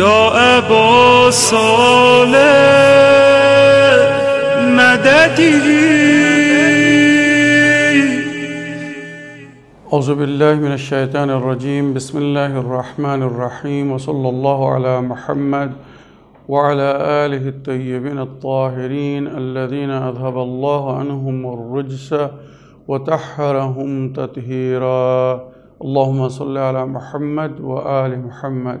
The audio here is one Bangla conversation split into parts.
يا أبا صالح مددي. أعوذ بالله من الشيطان الرجيم. بسم الله الرحمن الرحيم وصلى الله على محمد وعلى آله الطيبين الطاهرين الذين أذهب الله عنهم الرجس وطهرهم تطهيرا. اللهم صل على محمد وآل محمد.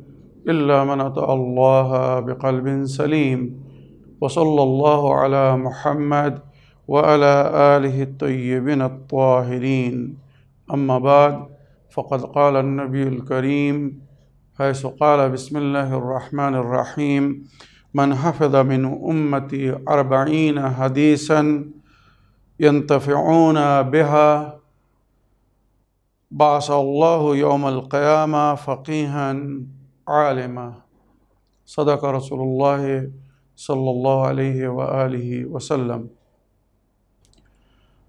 إلا من أطاع الله بقلب سليم. وصلى الله على محمد وعلى آله الطيبين الطاهرين. أما بعد فقد قال النبي الكريم حيث قال بسم الله الرحمن الرحيم. من حفظ من أمتي أربعين حديثا ينتفعون بها بعث الله يوم القيامة فقيها عالما صدق رسول الله صلى الله عليه وآله وسلم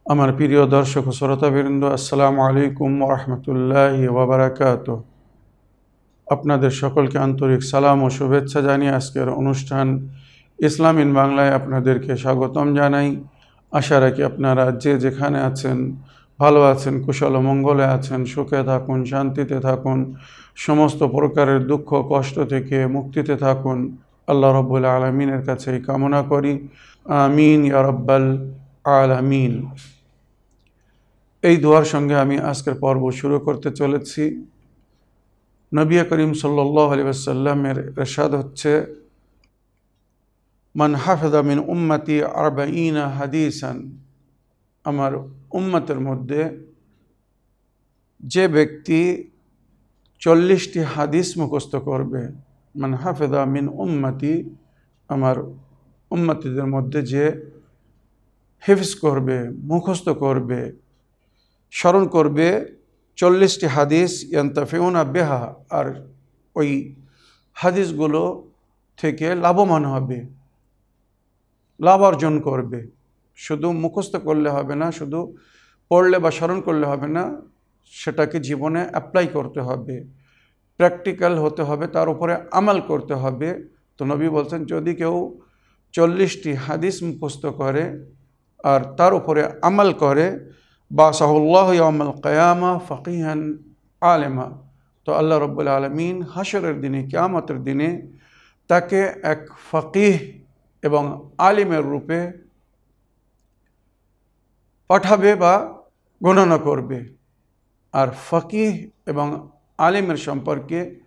আমার প্রিয় দর্শক ও শ্রোতাবৃন্দ আসসালামু আলাইকুম রহমতুল্লাহ ওবরাকাত আপনাদের সকলকে আন্তরিক সালাম ও শুভেচ্ছা জানিয়ে আজকের অনুষ্ঠান ইসলাম ইন বাংলায় আপনাদেরকে স্বাগতম জানাই আশা রাখি আপনারা যে যেখানে আছেন ভালো আছেন, কুশল মঙ্গলে আছেন, সুখে থাকুন, শান্তিতে থাকুন, সমস্ত প্রকারের দুঃখ, কষ্ট থেকে মুক্তিতে থাকুন। আল্লাহ রব্বুল আলমিনের কাছে এই কামনা করি। আমিন, ইয়া রব্বাল আলামিন। এই দোয়ার সঙ্গে আমি আজকের পর্ব শুরু করতে চলেছি। নবী করিম সাল্লাহ আলী আসাল্লামের রেশাদ হচ্ছে, মান হাফেদা মিন উম্মতি আরবাইনা হাদিসান। আমার উম্মতের মধ্যে যে ব্যক্তি চল্লিশটি হাদিস মুখস্থ করবে, মান হাফেদা মিন উম্মতি আমার উম্মতিদের মধ্যে যে হিফজ করবে, মুখস্থ করবে, স্মরণ করবে, চল্লিশটি হাদিস, ইয়ান্তাফিউনা বেহা, আর ওই হাদিসগুলো থেকে লাভবান হবে, লাভ অর্জন করবে। শুধু মুখস্থ করলে হবে না, শুধু পড়লে বা স্মরণ করলে হবে না, সেটাকে জীবনে অ্যাপ্লাই করতে হবে। প্র্যাকটিক্যাল হতে হবে, তার উপরে আমাল করতে হবে। তো নবী বলছেন, যদি কেউ চল্লিশটি হাদিস মুখস্থ করে আর তার উপরে আমাল করে বা সাহুল্লাহ ইয়ামাল কয়ামা ফকিহান আলেমা, তো আল্লাহ রব্বুল আলমিন হাসরের দিনে, কেয়ামতের দিনে তাকে এক ফকিহ এবং আলিমের রূপে পাঠাবে বা গণনা করবে। আর ফকিহ এবং আলিমের সম্পর্কে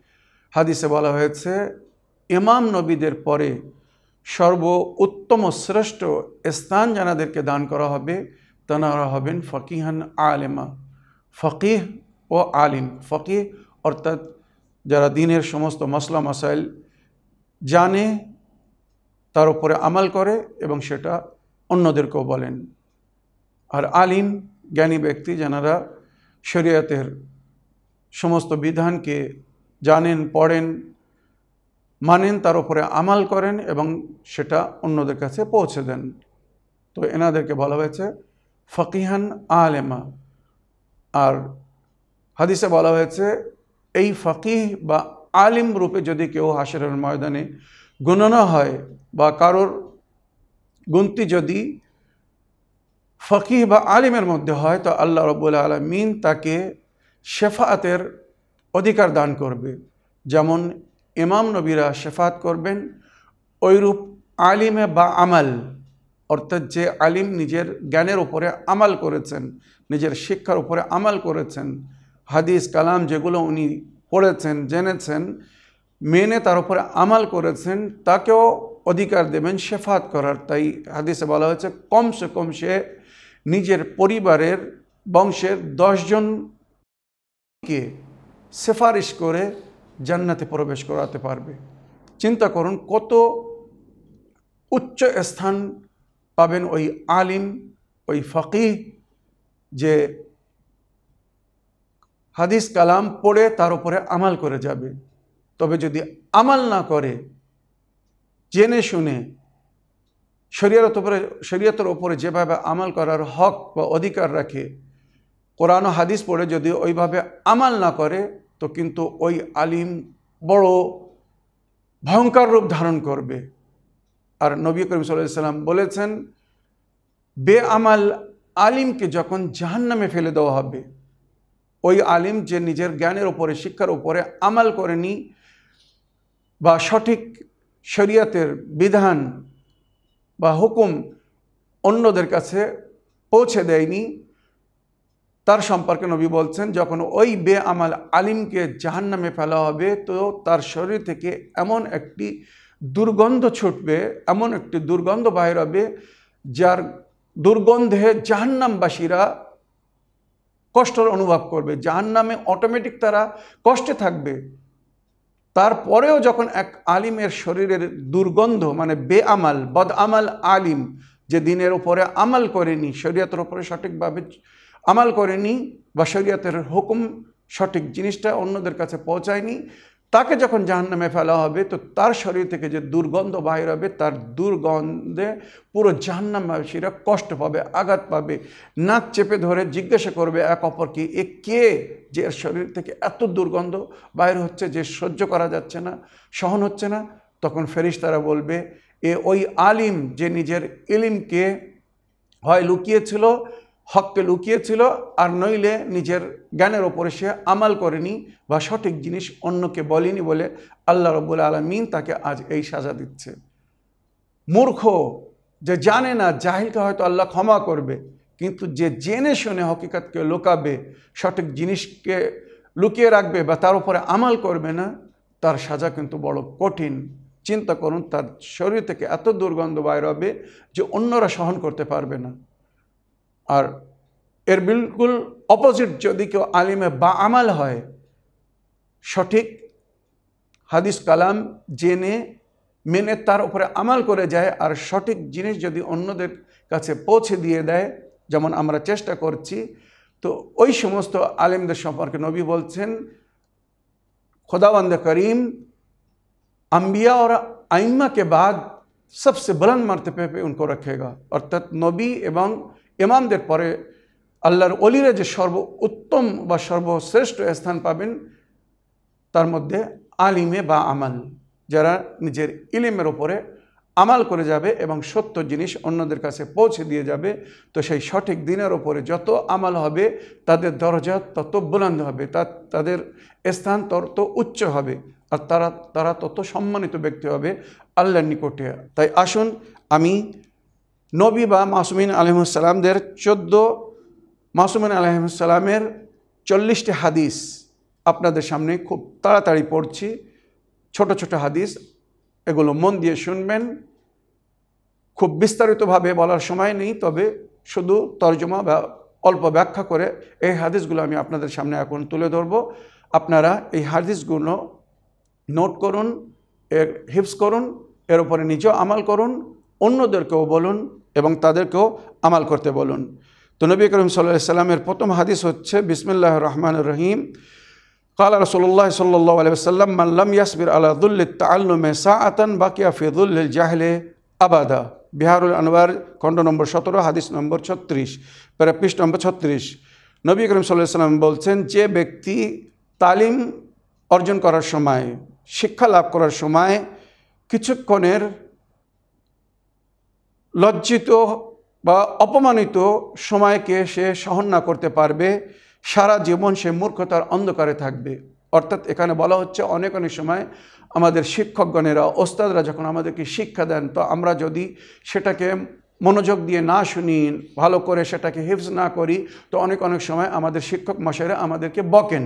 হাদিসে বলা হয়েছে, ইমাম নবীদের পরে সর্ব উত্তম শ্রেষ্ঠ স্থান জানাদেরকে দান করা হবে, তানারা হবেন ফকিহান আলেমা। ফকিহ ও আলিম। ফকিহ অর্থাৎ যারা দিনের সমস্ত মশলা মশাইল জানে, তার উপরে আমাল করে এবং সেটা অন্যদেরকেও বলেন। আর আলিম জ্ঞানী ব্যক্তি যারা শরীয়তের সমস্ত বিধানকে জানেন, পড়েন, মানেন, তার উপরে আমাল করেন এবং সেটা অন্যদের কাছে পৌঁছে দেন। তো এনাদেরকে বলা হয়েছে ফকিহান আলেমা। আর হাদিসে বলা হয়েছে, এই ফকিহ বা আলিম রূপে যদি কেউ হাসরের ময়দানে গণনা হয় বা কারোর গুনতি যদি ফকিহ বা আলিমের মধ্যে হয়, তো আল্লাহ রব্বুল আলমিন তাকে শেফাতের অধিকার দান করবে। যেমন ইমাম নবীরা শেফাত করবেন ওইরূপ আলিমে বা আমাল, অর্থাৎ যে আলিম নিজের জ্ঞানের উপরে আমাল করেছেন, নিজের শিক্ষার উপরে আমাল করেছেন, হাদিস, কালাম যেগুলো উনি পড়েছেন, জেনেছেন, মেনে তার উপরে আমাল করেছেন, তাকেও অধিকার দেবেন শেফাত করার। তাই হাদিসে বলা হয়েছে, কমসে কম সে নিজের পরিবারের বংশের দশজনকে সেফারিশ করে জান্নাতে প্রবেশ করাতে পারবে। চিন্তা করুন কত উচ্চ স্থান পাবেন ওই আলিম, ওই ফকিহ যে হাদিস কালাম পড়ে তার উপরে আমাল করে যাবে। তবে যদি আমাল না করে, জেনে শুনে শরীয়তের উপরে, শরীয়তের ওপরে যেভাবে আমাল করার হক বা অধিকার রাখে, কোরআন হাদিস পড়ে যদি ওইভাবে আমাল না করে, তো কিন্তু ওই আলিম বড় ভয়ঙ্কর রূপ ধারণ করবে। আর নবী করিম সাল্লাম বলেছেন বে আমাল আলিমকে যখন জাহান্নামে ফেলে দেওয়া হবে, ওই আলিম যে নিজের জ্ঞানের ওপরে শিক্ষার উপরে আমাল করেনি বা সঠিক শরিয়াতের বিধান বা হুকুম অন্যদের কাছে পৌঁছে দেয়নি, তার সম্পর্কে নবী বলছেন, যখন ওই বে আমাল আলিমকে জাহান্নামে ফেলা হবে, তো তার শরীর থেকে এমন একটি দুর্গন্ধ ছুটবে, এমন একটি দুর্গন্ধ বাহির হবে, যার দুর্গন্ধে জাহান্নামবাসীরা কষ্টর অনুভব করবে। জাহান্নামে অটোমেটিক তারা কষ্টে থাকবে। তারপরেও যখন এক আলিমের শরীরের দুর্গন্ধ মানে বেআমাল বদ আমাল আলিম, যে দিনের উপরে আমাল করেনি, শরীয়তের উপরে সঠিকভাবে আমাল করেনি বা শরীয়তের হুকুম সঠিক জিনিসটা অন্যদের কাছে পৌঁছায়নি তাকে যখন জাহান্নামে ফেলা হবে, তো তার শরীর থেকে যে দুর্গন্ধ বাহির হবে, তার দুর্গন্ধে পুরো জাহান্নামবাসীরা কষ্ট পাবে, আঘাত পাবে, নাক চেপে ধরে জিজ্ঞাসা করবে এক অপরকে এ কে যে শরীর থেকে এত দুর্গন্ধ বাইর হচ্ছে যে সহ্য করা যাচ্ছে না, সহন হচ্ছে না? তখন ফেরিস তারা বলবে, এ ওই আলিম যে নিজের ইলিমকে হয় লুকিয়েছিল হককে লুকিয়েছিল, আর নইলে নিজের জ্ঞানের ওপরে সে আমাল করেনি বা সঠিক জিনিস অন্যকে বলেনি বলে আল্লাহ রব্বুল আলমিন তাকে আজ এই সাজা দিচ্ছে। মূর্খ যে জানে না, জাহিলকে হয়তো আল্লাহ ক্ষমা করবে, কিন্তু যে জেনে শুনে হকিকতকে লুকাবে, সঠিক জিনিসকে লুকিয়ে রাখবে বা তার উপরে আমাল করবে না, তার সাজা কিন্তু বড় কঠিন। চিন্তা করুন, তার শরীর থেকে এত দুর্গন্ধ বাইর হবে যে অন্যরা সহন করতে পারবে না। আর এর বিলকুল অপোজিট যদি কেউ আলিমে বা আমাল হয় সঠিক হাদিস কালাম জেনে মেনে তার উপরে আমাল করে যায় আর সঠিক জিনিস যদি অন্যদের কাছে পৌঁছে দিয়ে দেয় যেমন আমরা চেষ্টা করছি তো ওই সমস্ত আলিমদের সম্পর্কে নবী বলছেন खुदावंद करीम अम्बिया और आइम्मा के बाद सबसे बुलंद मरतबे पे उनको रखेगा অর্থাৎ নবী এবং ইমামদের পরে আল্লাহর অলিরা যে সর্ব উত্তম বা সর্বশ্রেষ্ঠ স্থান পাবেন, তার মধ্যে আলিমে বা আমাল, যারা নিজের ইলিমের ওপরে আমাল করে যাবে এবং সত্য জিনিস অন্যদের কাছে পৌঁছে দিয়ে যাবে, তো সেই সঠিক দিনের ওপরে যত আমাল হবে, তাদের দরজা তত বুলন্দ হবে তাদের স্থান তত উচ্চ হবে, আর তারা তারা তত সম্মানিত ব্যক্তি হবে আল্লাহর নিকটে। তাই আসুন, আমি নবী বা মাসুমিন আলহিমসাল্লামদের চোদ্দ, মাসুমিন আলহিমসাল্লামের চল্লিশটি হাদিস আপনাদের সামনে খুব তাড়াতাড়ি পড়ছি। ছোট ছোট হাদিস, এগুলো মন দিয়ে শুনবেন। খুব বিস্তারিতভাবে বলার সময় নেই, তবে শুধু তর্জমা বা অল্প ব্যাখ্যা করে এই হাদিসগুলো আমি আপনাদের সামনে এখন তুলে ধরব। আপনারা এই হাদিসগুলো নোট করুন, এর হিপস করুন, এর উপরে নিজেও আমাল করুন, অন্যদেরকেও বলুন এবং তাদেরকেও আমাল করতে বলুন তো নবী করিম সাল্লাহ সাল্লামের প্রথম হাদিস হচ্ছে বিসমিল্লাহ রহমান রহিম قال رسول الله صلى الله عليه وسلم من لم يصبر على ذل التعلم ساعة بقي في ذل الجهل أبدا বিহারুল আনোয়ার খণ্ড নম্বর সতেরো হাদিস নম্বর ছত্রিশ প্যারাপৃষ নম্বর ছত্রিশ নবী করিম সাল্লাহ সাল্লাম বলছেন যে ব্যক্তি তালিম অর্জন করার সময় শিক্ষা লাভ করার সময় কিছুক্ষণের লজ্জিত বা অপমানিত সময়কে সে সহন না করতে পারবে, সারা জীবন সে মূর্খতার অন্ধকারে থাকবে। অর্থাৎ এখানে বলা হচ্ছে অনেক অনেক সময় আমাদের শিক্ষকগণেরা, ওস্তাদরা যখন আমাদেরকে শিক্ষা দেন, তো আমরা যদি সেটাকে মনোযোগ দিয়ে না শুনি, ভালো করে সেটাকে হিফজ না করি, তো অনেক অনেক সময় আমাদের শিক্ষক মশাইরা আমাদেরকে বকেন।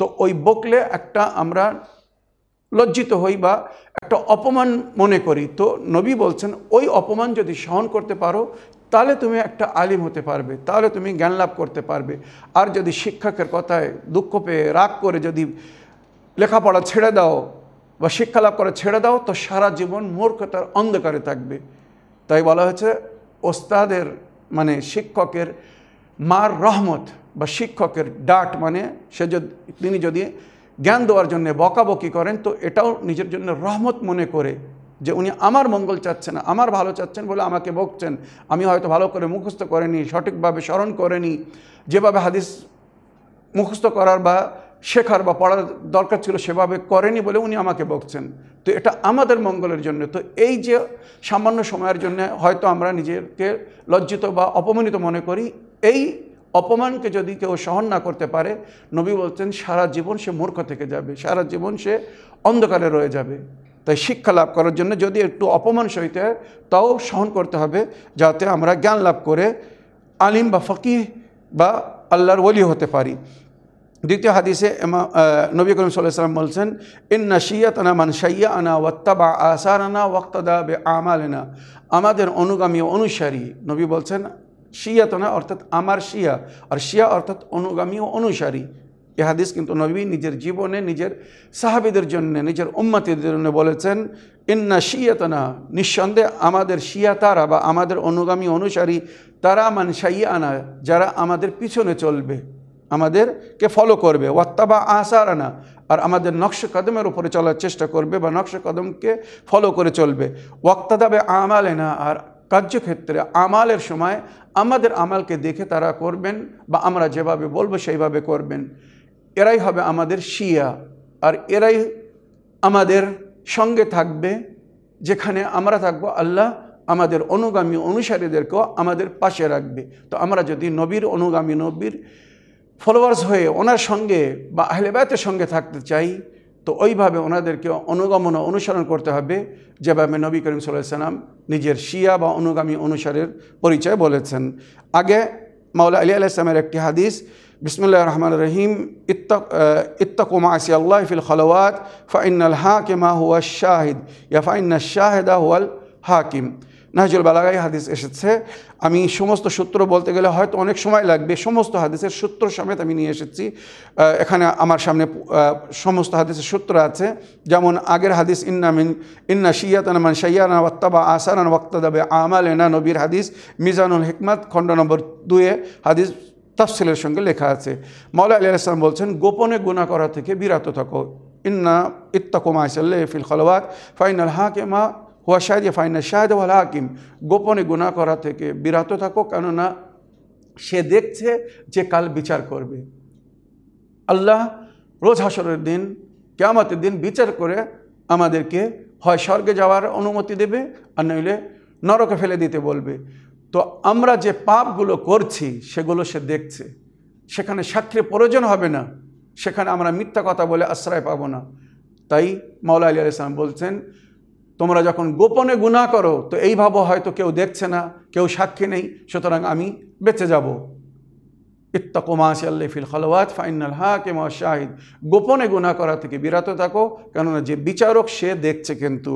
তো ওই বকলে একটা আমরা লজ্জিত হই বা একটা অপমান মনে করি, তো নবী বলছেন, ওই অপমান যদি সহন করতে পারো, তাহলে তুমি একটা আলিম হতে পারবে, তাহলে তুমি জ্ঞান লাভ করতে পারবে। আর যদি শিক্ষকের কথায় দুঃখ পেয়ে রাগ করে যদি লেখাপড়া ছেড়ে দাও বা শিক্ষা লাভ করে ছেড়ে দাও, তো সারা জীবন মূর্খতার অন্ধকারে থাকবে। তাই বলা হয়েছে, ওস্তাদের মানে শিক্ষকের মার রহমত বা শিক্ষকের ডাট মানে সে যদি তিনি যদি জ্ঞান দেওয়ার জন্য বকাবকি করেন, তো এটাও নিজের জন্য রহমত মনে করে যে উনি আমার মঙ্গল চাচ্ছেন, আমার ভালো চাচ্ছেন বলে আমাকে বকছেন। আমি হয়তো ভালো করে মুখস্থ করেনি, সঠিকভাবে স্মরণ করেনি। যেভাবে হাদিস মুখস্থ করার বা শেখার বা পড়ার দরকার ছিল সেভাবে করেনি বলে উনি আমাকে বকছেন। তো এটা আমাদের মঙ্গলের জন্য। তো এই যে সামান্য সময়ের জন্য হয়তো আমরা নিজেকে লজ্জিত বা অপমানিত মনে করি, এই অপমানকে যদি কেউ সহন না করতে পারে, নবী বলছেন, সারা জীবন সে মূর্খ থেকে যাবে, সারা জীবন সে অন্ধকারে রয়ে যাবে। তাই শিক্ষা লাভ করার জন্য যদি একটু অপমান সহিতে হয়, তাও সহন করতে হবে, যাতে আমরা জ্ঞান লাভ করে আলিম বা ফকিহ বা আল্লাহর ওলি হতে পারি। দ্বিতীয় হাদিসে নবী করিম সাল্লাম বলছেন, ইন্না শিয়াতানা মান শাইয়া আনা ওয়াত্তাবা আসার আনা ওয়াক্তাদা বে আমালেনা আমাদের অনুগামী অনুসারী, নবী বলছেন শিয়াতনা অর্থাৎ আমার শিয়া, আর শিয়া অর্থাৎ অনুগামী ও অনুসারী। এ হাদিস কিন্তু নবী নিজের জীবনে, নিজের সাহাবিদের জন্য, নিজের উম্মাতিদের জন্য বলেছেন, ইন্না শিয়াতনা, নিঃসন্দেহে আমাদের শিয়া তারা বা আমাদের অনুগামী অনুসারী তারা মান শাইয়া আনা যারা আমাদের পিছনে চলবে, আমাদেরকে ফলো করবে। ওয়াত্তাবা আসার আনা আর আমাদের নকশ কদমের উপরে চলার চেষ্টা করবে বা নকশ কদমকে ফলো করে চলবে। ওয়াক্তাদাবে আমালে না আর কার্যক্ষেত্রে আমালের সময় আমাদের আমালকে দেখে তারা করবেন বা আমরা যেভাবে বলব সেইভাবে করবেন। এরাই হবে আমাদের শিয়া আর এরাই আমাদের সঙ্গে থাকবে, যেখানে আমরা থাকব আল্লাহ আমাদের অনুগামী অনুসারীদেরকেও আমাদের পাশে রাখবে। তো আমরা যদি নবীর অনুগামী নবীর ফলোয়ার্স হয়ে ওনার সঙ্গে বা আহলেবায়তের সঙ্গে থাকতে চাই তো ওইভাবে ওনাদেরকে অনুগমন অনুসরণ করতে হবে, যেভাবে নবী করিম সাল্লাহ সাল্লাম নিজের শিয়া বা অনুগামী অনুসারের পরিচয় বলেছেন। আগে মাওলা আলী আলাইসলামের একটি হাদিস, বিসমুল্লাহ রহমান রহিম ইত্তকুমা আসি আল্লাহ ফিল খলওয়াত ফাইনাল হাকিমা হুয়া শাহিদ, ইয়া ফাইন্না শাহেদা হুয়াল হাকিম। নাহজুল বালাগাই হাদিস এসেছে। আমি সমস্ত সূত্র বলতে গেলে হয়তো অনেক সময় লাগবে, সমস্ত হাদিসের সূত্র সমেত আমি নিয়ে এসেছি। এখানে আমার সামনে সমস্ত হাদিসের সূত্র আছে। যেমন আগের হাদিস, ইন্না মিন, ইন্না শিয়াতানা মান শাইয়ানা আসারান ওয়াক্তাদাবে আমাল এনা নবীর হাদিস, মিজানুল হিকমাত খণ্ড নম্বর দুয়ে হাদিস তাফসিলের সঙ্গে লেখা আছে। মাওলা আলী আসলাম বলছেন, গোপনে গুণা করা থেকে বিরত থাকো। ইন্না ইত্তাকুমা সাল্লে ফিল খলওয়াত, ফাইনাল হাকিমা হুয়া শাহিদ ফাইনা শাহেদ ওয়াল হাকিম। গোপনে গুণা করা থেকে বিরত থাকো, কেননা সে দেখছে যে কাল বিচার করবে। আল্লাহ রোজ হাসরের দিন, কেয়ামতের দিন বিচার করে আমাদেরকে হয় স্বর্গে যাওয়ার অনুমতি দেবে, আর নইলে নরকে ফেলে দিতে বলবে। তো আমরা যে পাপগুলো করছি, সেগুলো সে দেখছে। সেখানে সাক্ষীর প্রয়োজন হবে না। সেখানে আমরা মিথ্যা কথা বলে আশ্রয় পাবো না। তাই মাওলা আলী আলাইসলাম বলছেন তোমরা যখন গোপনে গুণা করো, তো এইভাবে হয়তো কেউ দেখছে না, কেউ সাক্ষী নেই, সুতরাং আমি বেঁচে যাব। ইত্তাকুমাসি আল্লি ফিল খলওয়াত ফাইনাল কেমা শাহিদ। গোপনে গুণা করা থেকে বিরত থাকো, কেননা যে বিচারক সে দেখছে কিন্তু।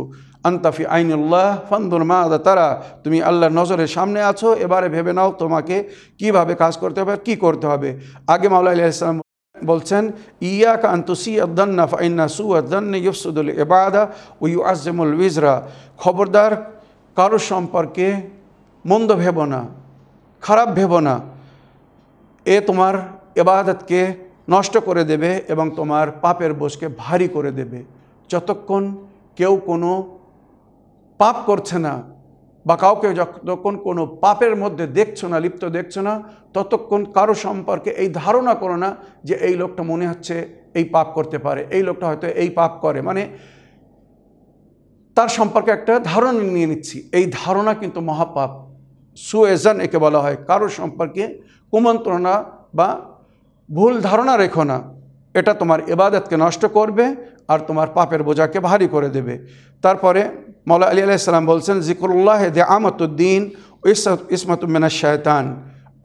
আন্তাফি আইনুল্লাহ ফান্দুর মা আদা তারা। তুমি আল্লাহর নজরের সামনে আছো, এবারে ভেবে নাও তোমাকে কীভাবে কাজ করতে হবে কি করতে হবে। আগে মাওলা আলিয়া ইসলাম বলছেন ইয়া কান্তুসি আদান্না ফাইন্না সু আদান্ন ইউসুদুল এবাদা ও ইউ আজমুল উইজরা খবরদার, কারও সম্পর্কে মন্দ ভেব না, খারাপ ভেব না। এ তোমার এবাদতকে নষ্ট করে দেবে এবং তোমার পাপের বোঝকে ভারী করে দেবে। যতক্ষণ কেউ কোনো পাপ করছে না বা কাউকে যতক্ষণ কোনো পাপের মধ্যে দেখছ না, লিপ্ত দেখছ না, ততক্ষণ কারও সম্পর্কে এই ধারণা করো না যে এই লোকটা মনে হচ্ছে এই পাপ করতে পারে, এই লোকটা হয়তো এই পাপ করে। মানে তার সম্পর্কে একটা ধারণা নিয়ে নিচ্ছি। এই ধারণা কিন্তু মহাপাপ। সুয়েজান একে বলা হয়। কারও সম্পর্কে কুমন্ত্রণা বা ভুল ধারণা রেখো না। এটা তোমার এবাদতকে নষ্ট করবে আর তোমার পাপের বোঝাকে ভারী করে দেবে। তারপরে মৌলা আলী আলাইসাল্লাম বলছেন জিকুল্লাহ দে আমতুদ্দিন ইসমতুমিনা শায়তান,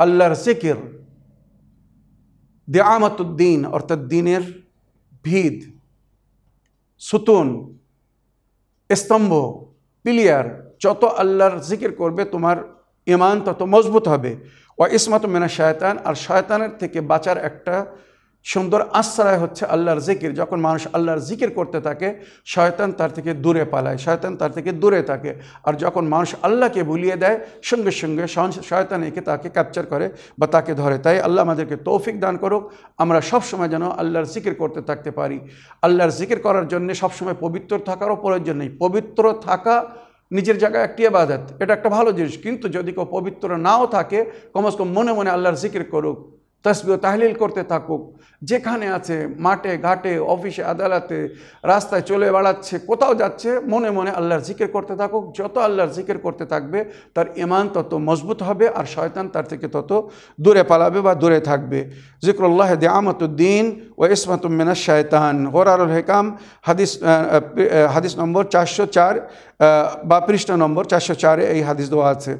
আল্লাহর জিকির দে আমতুদ্দিন অর্থাৎ দিনের ভিদ সুতুন, স্তম্ভ, পিলিয়ার, যত আল্লাহর জিকির করবে তোমার ইমান তত মজবুত হবে। ও ইসমত মেনা শয়তান, আর শয়তানের থেকে বাঁচার একটা সুন্দর আশ্রয় হচ্ছে আল্লাহর জিকির। যখন মানুষ আল্লাহর জিকির করতে থাকে, শয়তান তার থেকে দূরে পালায়, শয়তান তার থেকে দূরে থাকে। আর যখন মানুষ আল্লাহকে ভুলিয়ে দেয়, সঙ্গে সঙ্গে শয়তান একে তাকে ক্যাপচার করে বা তাকে ধরে। তাই আল্লাহ আমাদেরকে তৌফিক দান করুক। আমরা সবসময় যেন আল্লাহর জিকির করতে থাকতে পারি। আল্লাহর জিকির করার জন্য সবসময় পবিত্র থাকারও প্রয়োজন নেই। পবিত্র থাকা নিজের জায়গায় একটি আবাদত এটা একটা ভালো জিনিস। কিন্তু যদি কেউ পবিত্র নাও থাকে, কমস কম মনে মনে আল্লাহর জিকির করুক। তসবিও তাহলিল করতে থাকুক, যেখানে আছে মাঠে, ঘাটে, অফিসে, আদালতে, রাস্তায় চলে বেড়াচ্ছে, কোথাও যাচ্ছে, মনে মনে আল্লাহর জিকির করতে থাকুক, যত আল্লাহর জিকির করতে থাকবে, তার ইমান তত মজবুত হবে আর শয়তান তার থেকে তত দূরে পালাবে বা দূরে থাকবে। জিক্রুল্লাহ দিয়ামতুদ্দিন ও ইসমাতুমিনা শয়তান। গোরারুল হেকাম, হাদিস হাদিস নম্বর চারশো চার বা পৃষ্ঠা নম্বর চারশো চারে এই হাদিস দেওয়া আছে।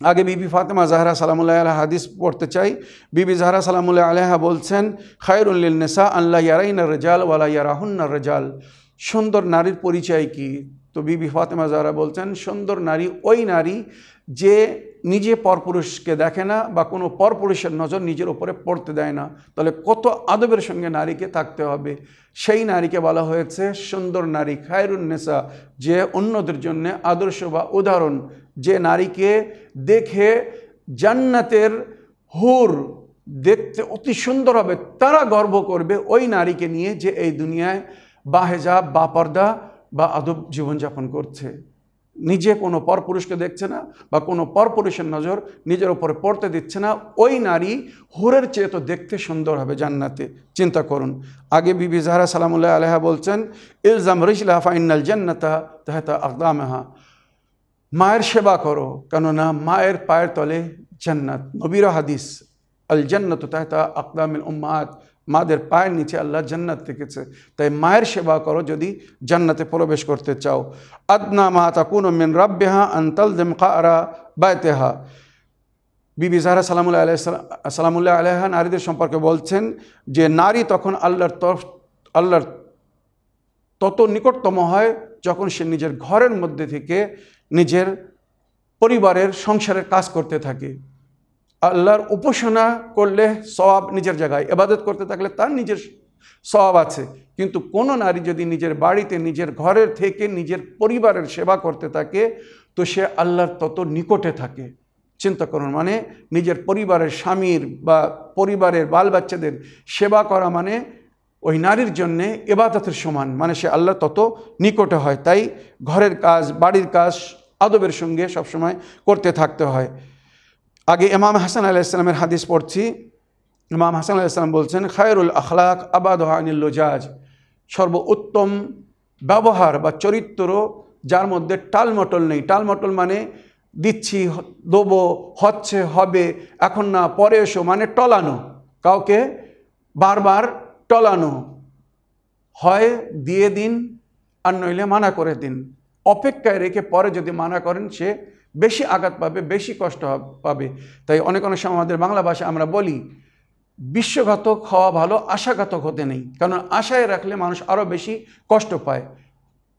আগে বিবি ফাতেমা জাহরা সালামুল্লাহ আলহা হাদিস পড়তে চাই। বিবি জাহরা সালামুল্লাহ আলহা বলছেন খায়রুল্লিল নেসা আল্লাহ ইয়ারাইনা রেজাল ওয়ালা ইয়ারাহুন্না রেজাল। সুন্দর নারীর পরিচয় কি? তো বিবি ফাতেমা জাহরা বলছেন, সুন্দর নারী ওই নারী যে নিজে পরপুরুষকে দেখে না বা কোনো পরপুরুষের নজর নিজের ওপরে পড়তে দেয় না। তাহলে কত আদবের সঙ্গে নারীকে থাকতে হবে? সেই নারীকে বলা হয়েছে, সুন্দর নারী খায়রুন্নেসা যে অন্যদের জন্য আদর্শ বা উদাহরণ যে নারীকে দেখে জান্নাতের হুর দেখতে অতি সুন্দর হবে, তারা গর্ব করবে ওই নারীকে নিয়ে যে এই দুনিয়ায় বা হেজাব, বা পর্দা, বা আদব জীবনযাপন করছে। নিজে কোনো পরপুরুষকে দেখছে না বা কোনো পরপুরুষের নজর নিজের ওপরে পড়তে দিচ্ছে না, ওই নারী হুরের চেয়ে তো দেখতে সুন্দর হবে জান্নাতে। চিন্তা করুন। আগে বিবি জাহরা সালামুল্লাহ আলহা বলছেন, ইলজাম রিজলা ফাইনাল জান্নাতা তাহাতা আকদামেহা মায়ের সেবা করো, কেননা মায়ের পায়ের তলে জান্নাত। নবীর হাদিস, আল জান্নাত তাহতা আকদামিল উম্মাত মাদের পায়ের নিচে আল্লাহ জান্নাত রেখেছে। তাই মায়ের সেবা করো যদি জান্নাতে প্রবেশ করতে চাও। আদনা মা তাকুন মিন রাব্বেহা আন্তাল দেম কারা বায়তেহা বিবি জাহরা সালামুল্লাহ আলাহ সালামুল্লাহ আলহা নারীদের সম্পর্কে বলছেন যে নারী তখন আল্লাহর তরফ আল্লাহর তত নিকটতম হয় যখন সে নিজের ঘরের মধ্যে থেকে নিজের পরিবারের সংসারের কাজ করতে থাকে। আল্লাহর উপাসনা করলে সওয়াব নিজের জায়গায় এবাদত করতে থাকলে তার নিজের সওয়াব আছে। কিন্তু কোনো নারী যদি নিজের বাড়িতে, নিজের ঘরের থেকে নিজের পরিবারের সেবা করতে থাকে, তো সে আল্লাহর তত নিকটে থাকে। চিন্তা করুন মানে নিজের পরিবারের স্বামীর বা পরিবারের বাল বাচ্চাদের সেবা করা মানে ওই নারীর জন্যে এবাদতের সমান। মানে সে আল্লাহ তত নিকটে হয়। তাই ঘরের কাজ, বাড়ির কাজ আদবের সঙ্গে সবসময় করতে থাকতে হয়। আগে ইমাম হাসান আলাইসালামের হাদিস পড়ছি। ইমাম হাসান আলাইসালাম বলছেন, খায়রুল আখলাক আবাদ হানিল্লজাজ সর্বোত্তম ব্যবহার বা চরিত্র যার মধ্যে টালমটল নেই। টালমটল মানে দিচ্ছি, দেবো, হচ্ছে, হবে, এখন না, পরে এসো মানে টলানো। কাউকে বারবার টলানো। হয় দিয়ে দিন আর নইলে মানা করে দিন। অপেক্ষায় রেখে পরে যদি মানা করেন, সে বেশি আঘাত পাবে, বেশি কষ্ট পাবে। তাই অনেক অনেক সময় আমাদের বাংলা ভাষায় আমরা বলি, বিশ্বঘাতক হওয়া ভালো, আশাঘাতক হতে নেই। কারণ আশায় রাখলে মানুষ আরও বেশি কষ্ট পায়।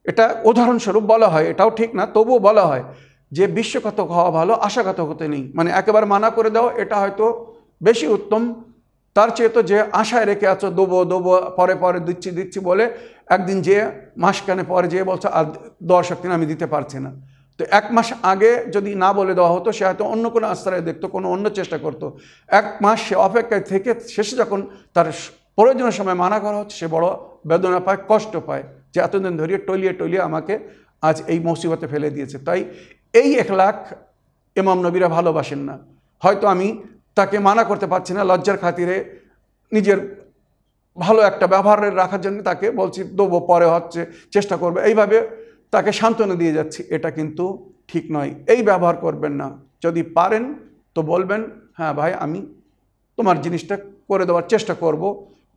এটা উদাহরণস্বরূপ বলা হয়, এটাও ঠিক না, তবুও বলা হয় যে বিশ্বঘাতক হওয়া ভালো, আশাঘাতক হতে নেই। মানে একেবারে মানা করে দাও, এটা হয়তো বেশি উত্তম তার চেয়ে তো যে আশায় রেখে আছো, দেবো দেবো, পরে পরে দিচ্ছি দিচ্ছি বলে একদিন যে মাসখানে পরে যেয়ে বলছো, আর দশ দিন আমি দিতে পারছি না। তো এক মাস আগে যদি না বলে দেওয়া হতো, সে হয়তো অন্য কোনো আশ্রয় দেখতো, কোনো অন্য চেষ্টা করতো। এক মাস সে অপেক্ষায় থেকে, শেষে যখন তার প্রয়োজনের সময় মানা করা হচ্ছে, সে বড় বেদনা পায়, কষ্ট পায় যে এতদিন ধরিয়ে টলিয়ে টলিয়ে আমাকে আজ এই মুসিবতে ফেলে দিয়েছে। তাই এই এক লাখ ইমাম নবীরা ভালোবাসেন না। হয়তো আমি তাকে মানা করতে পারছি না লজ্জার খাতিরে নিজের ভালো একটা ব্যবহারের রাখার জন্য তাকে বলছি, দেবো, পরে হচ্ছে চেষ্টা করবে। এইভাবে তাকে সান্ত্বনা দিয়ে যাচ্ছি। এটা কিন্তু ঠিক নয়। এই ব্যবহার করবেন না। যদি পারেন তো বলবেন হ্যাঁ ভাই, আমি তোমার জিনিসটা করে দেওয়ার চেষ্টা করব।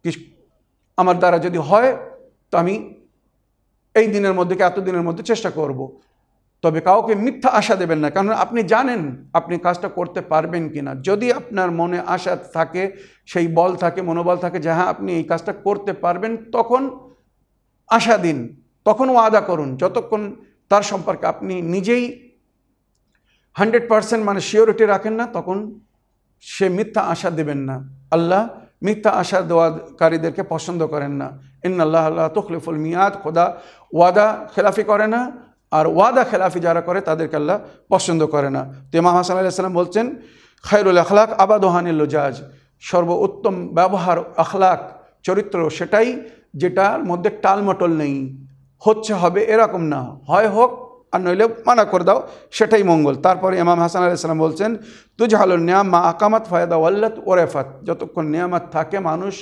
কি আমার দ্বারা যদি হয় তো আমি এই দিনের মধ্যে কি এত দিনের মধ্যে চেষ্টা করব। তবে কাউকে মিথ্যা আশা দেবেন না, কারণ আপনি জানেন আপনি কাজটা করতে পারবেন কি না যদি আপনার মনে আশা থাকে, সেই বল থাকে, মনোবল থাকে যে হ্যাঁ আপনি এই কাজটা করতে পারবেন, তখন আশা দিন, তখন ওয়াদা করুন। যতক্ষণ তার সম্পর্কে আপনি নিজেই হান্ড্রেড পারসেন্ট মানে শিওরিটি রাখেন না, তখন সে মিথ্যা আশা দেবেন না। আল্লাহ মিথ্যা আশা দেওয়াকারীদেরকে পছন্দ করেন না। ইন্নাল্লাহ আল্লাহ তখলিফুল মিয়াদ, খোদা ওয়াদা, খেলাফি করে না। আর ওয়াদা খেলাফি যারা করে, তাদেরকে আল্লাহ পছন্দ করে না। তো ইমাম হাসান আলাইসাল্লাম বলছেন, খায়রুল আখলাক আবাদোহানিল জাজ সর্বোত্তম ব্যবহার, আখলাক, চরিত্র সেটাই যেটার মধ্যে টালমটল নেই। হচ্ছে, হবে এরকম না। হয় হোক, আর নইলে মানা করে দাও, সেটাই মঙ্গল। তারপরে ইমাম হাসান আলাইসাল্লাম বলছেন তুজ হালো নিয়াম মা আকামাত ফায়দা ওয়াল্লাত ওরেফাত। যতক্ষণ নিয়ামাত থাকে, মানুষ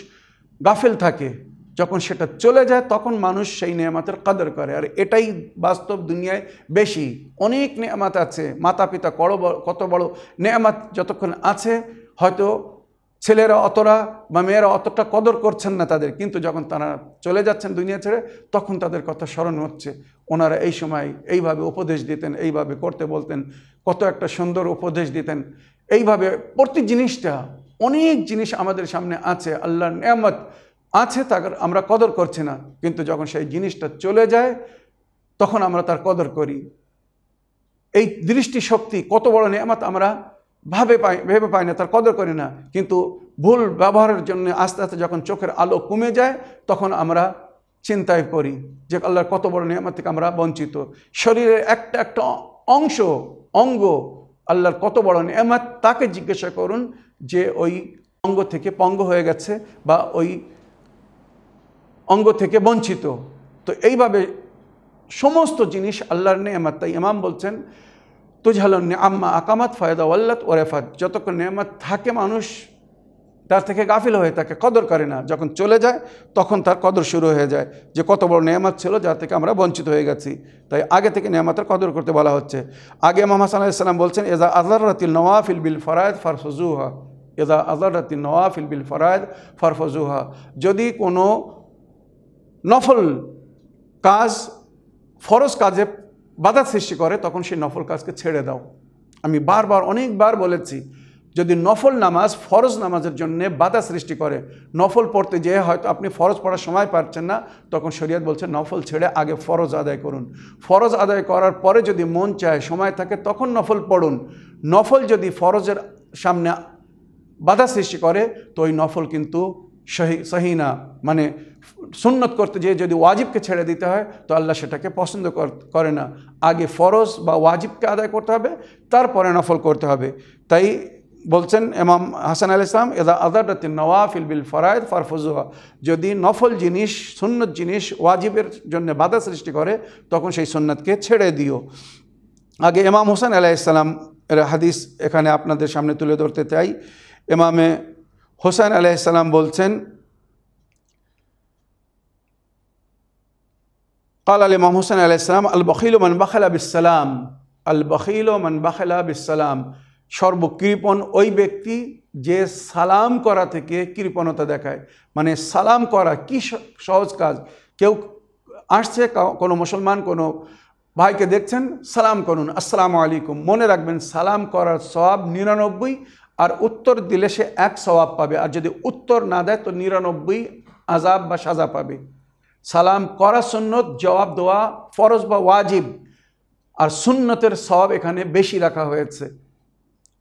গাফিল থাকে। যখন সেটা চলে যায়, তখন মানুষ সেই নিয়ামাতের কদর করে? আর এটাই বাস্তব দুনিয়ায় বেশি। অনেক নিয়ামাত আছে। মাতা পিতা কড় কত বড় নিয়ামাত যতক্ষণ আছে, হয়তো ছেলেরা অতটা বা মেয়েরা অতটা কদর করছেন না তাদের। কিন্তু যখন তারা চলে যাচ্ছেন দুনিয়া ছেড়ে, তখন তাদের কথা স্মরণ হচ্ছে। ওনারা এই সময় এইভাবে উপদেশ দিতেন, এইভাবে করতে বলতেন, কত একটা সুন্দর উপদেশ দিতেন। এইভাবে প্রতি জিনিসটা, অনেক জিনিস আমাদের সামনে আছে। আল্লাহর নিয়ামত আছে তার আমরা কদর করছি না, কিন্তু যখন সেই জিনিসটা চলে যায়, তখন আমরা তার কদর করি। এই দৃষ্টি শক্তি কত বড় নিয়ামত আমরা ভাবে পাই, ভেবে পাই না, তার কদর করি না। কিন্তু ভুল ব্যবহারের জন্য আস্তে আস্তে যখন চোখের আলো কমে যায়, তখন আমরা চিন্তায় পড়ি যে আল্লাহর কত বড় নিয়ামত থেকে আমরা বঞ্চিত। শরীরের একটা একটা অংশ, অঙ্গ, আল্লাহর কত বড় নিয়ামত তাকে জিজ্ঞাসা করুন যে ওই অঙ্গ থেকে পঙ্গ হয়ে গেছে বা ওই অঙ্গ থেকে বঞ্চিত। তো এইভাবে সমস্ত জিনিস আল্লাহর নেয়ামত। তাই ইমাম বলছেন তুঝাল আম্মা আকামাত ফায়দা ওয়াল্লাত ওরেফাত যতক্ষণ নেয়ামত থাকে মানুষ, তার থেকে গাফিল হয়ে থাকে কদর করে না। যখন চলে যায়, তখন তার কদর শুরু হয়ে যায়। যে কত বড় নেয়ামত ছিল যার থেকে আমরা বঞ্চিত হয়ে গেছি। তাই আগে থেকে নেয়ামতের কদর করতে বলা হচ্ছে। আগে মোহাম্মদ সাল্লাহ বলছেন এজা আজহার রাতিল নওয়াফিল বিল ফরায়দ ফারফজুহা এজা আজহার রাতিল নওয়াফিল বিল ফরায়দ ফারফজুহা যদি কোনো নফল কাজ, ফরজ কাজে বাধা সৃষ্টি করে, তখন সেই নফল কাজকে ছেড়ে দাও। আমি বারবার, অনেকবার বলেছি, যদি নফল নামাজ ফরজ নামাজের জন্য বাধা সৃষ্টি করে, নফল পড়তে যেয়ে হয়তো আপনি ফরজ পড়ার সময় পাচ্ছেন না, তখন শরীয়ত বলছে, নফল ছেড়ে আগে ফরজ আদায় করুন। ফরজ আদায় করার পরে যদি মন চায়, সময় থাকে, তখন নফল পড়ুন। নফল যদি ফরজের সামনে বাধা সৃষ্টি করে, তো ওই নফল কিন্তু সহি না মানে সুন্নত করতে যেয়ে যদি ওয়াজিবকে ছেড়ে দিতে হয়, তো আল্লাহ সেটাকে পছন্দ করে না। আগে ফরজ বা ওয়াজিবকে আদায় করতে হবে, তারপরে নফল করতে হবে। তাই বলছেন এমাম হাসান আল ইসলাম এদা আদারতিন নওয়াফিল বিল ফরায়দ ফারফুজুহা যদি নফল জিনিস, সুন্নত জিনিস ওয়াজিবের জন্য বাধা সৃষ্টি করে, তখন সেই সুন্নতকে ছেড়ে দিও। আগে এমাম হোসেন আলাইসাল্লাম এর হাদিস এখানে আপনাদের সামনে তুলে ধরতে চাই। এমামে হোসেন আলাইসাল্লাম বলছেন قال الإمام حسين عليه السلام البخيل من بخل بالسلام البخيل من بخل بالسلام সর্বকৃপণ ওই ব্যক্তি যে সালাম করা থেকে কৃপণতা দেখায় মানে সালাম করা কি সহজ কাজ কেউ আসছে কোনো মুসলমান কোনো ভাইকে দেখছেন সালাম করুন আসসালামু আলাইকুম মনে রাখবেন সালাম করার সব নিরানব্বই আর উত্তর দিলে সে এক স্বভাব পাবে। আর যদি উত্তর না দেয়, তো নিরানব্বই আজাব বা সাজা পাবে। সালাম করা সুন্নত, জবাব দেওয়া ফরজ বা ওয়াজিব। আর সুন্নতের সব এখানে বেশি রাখা হয়েছে।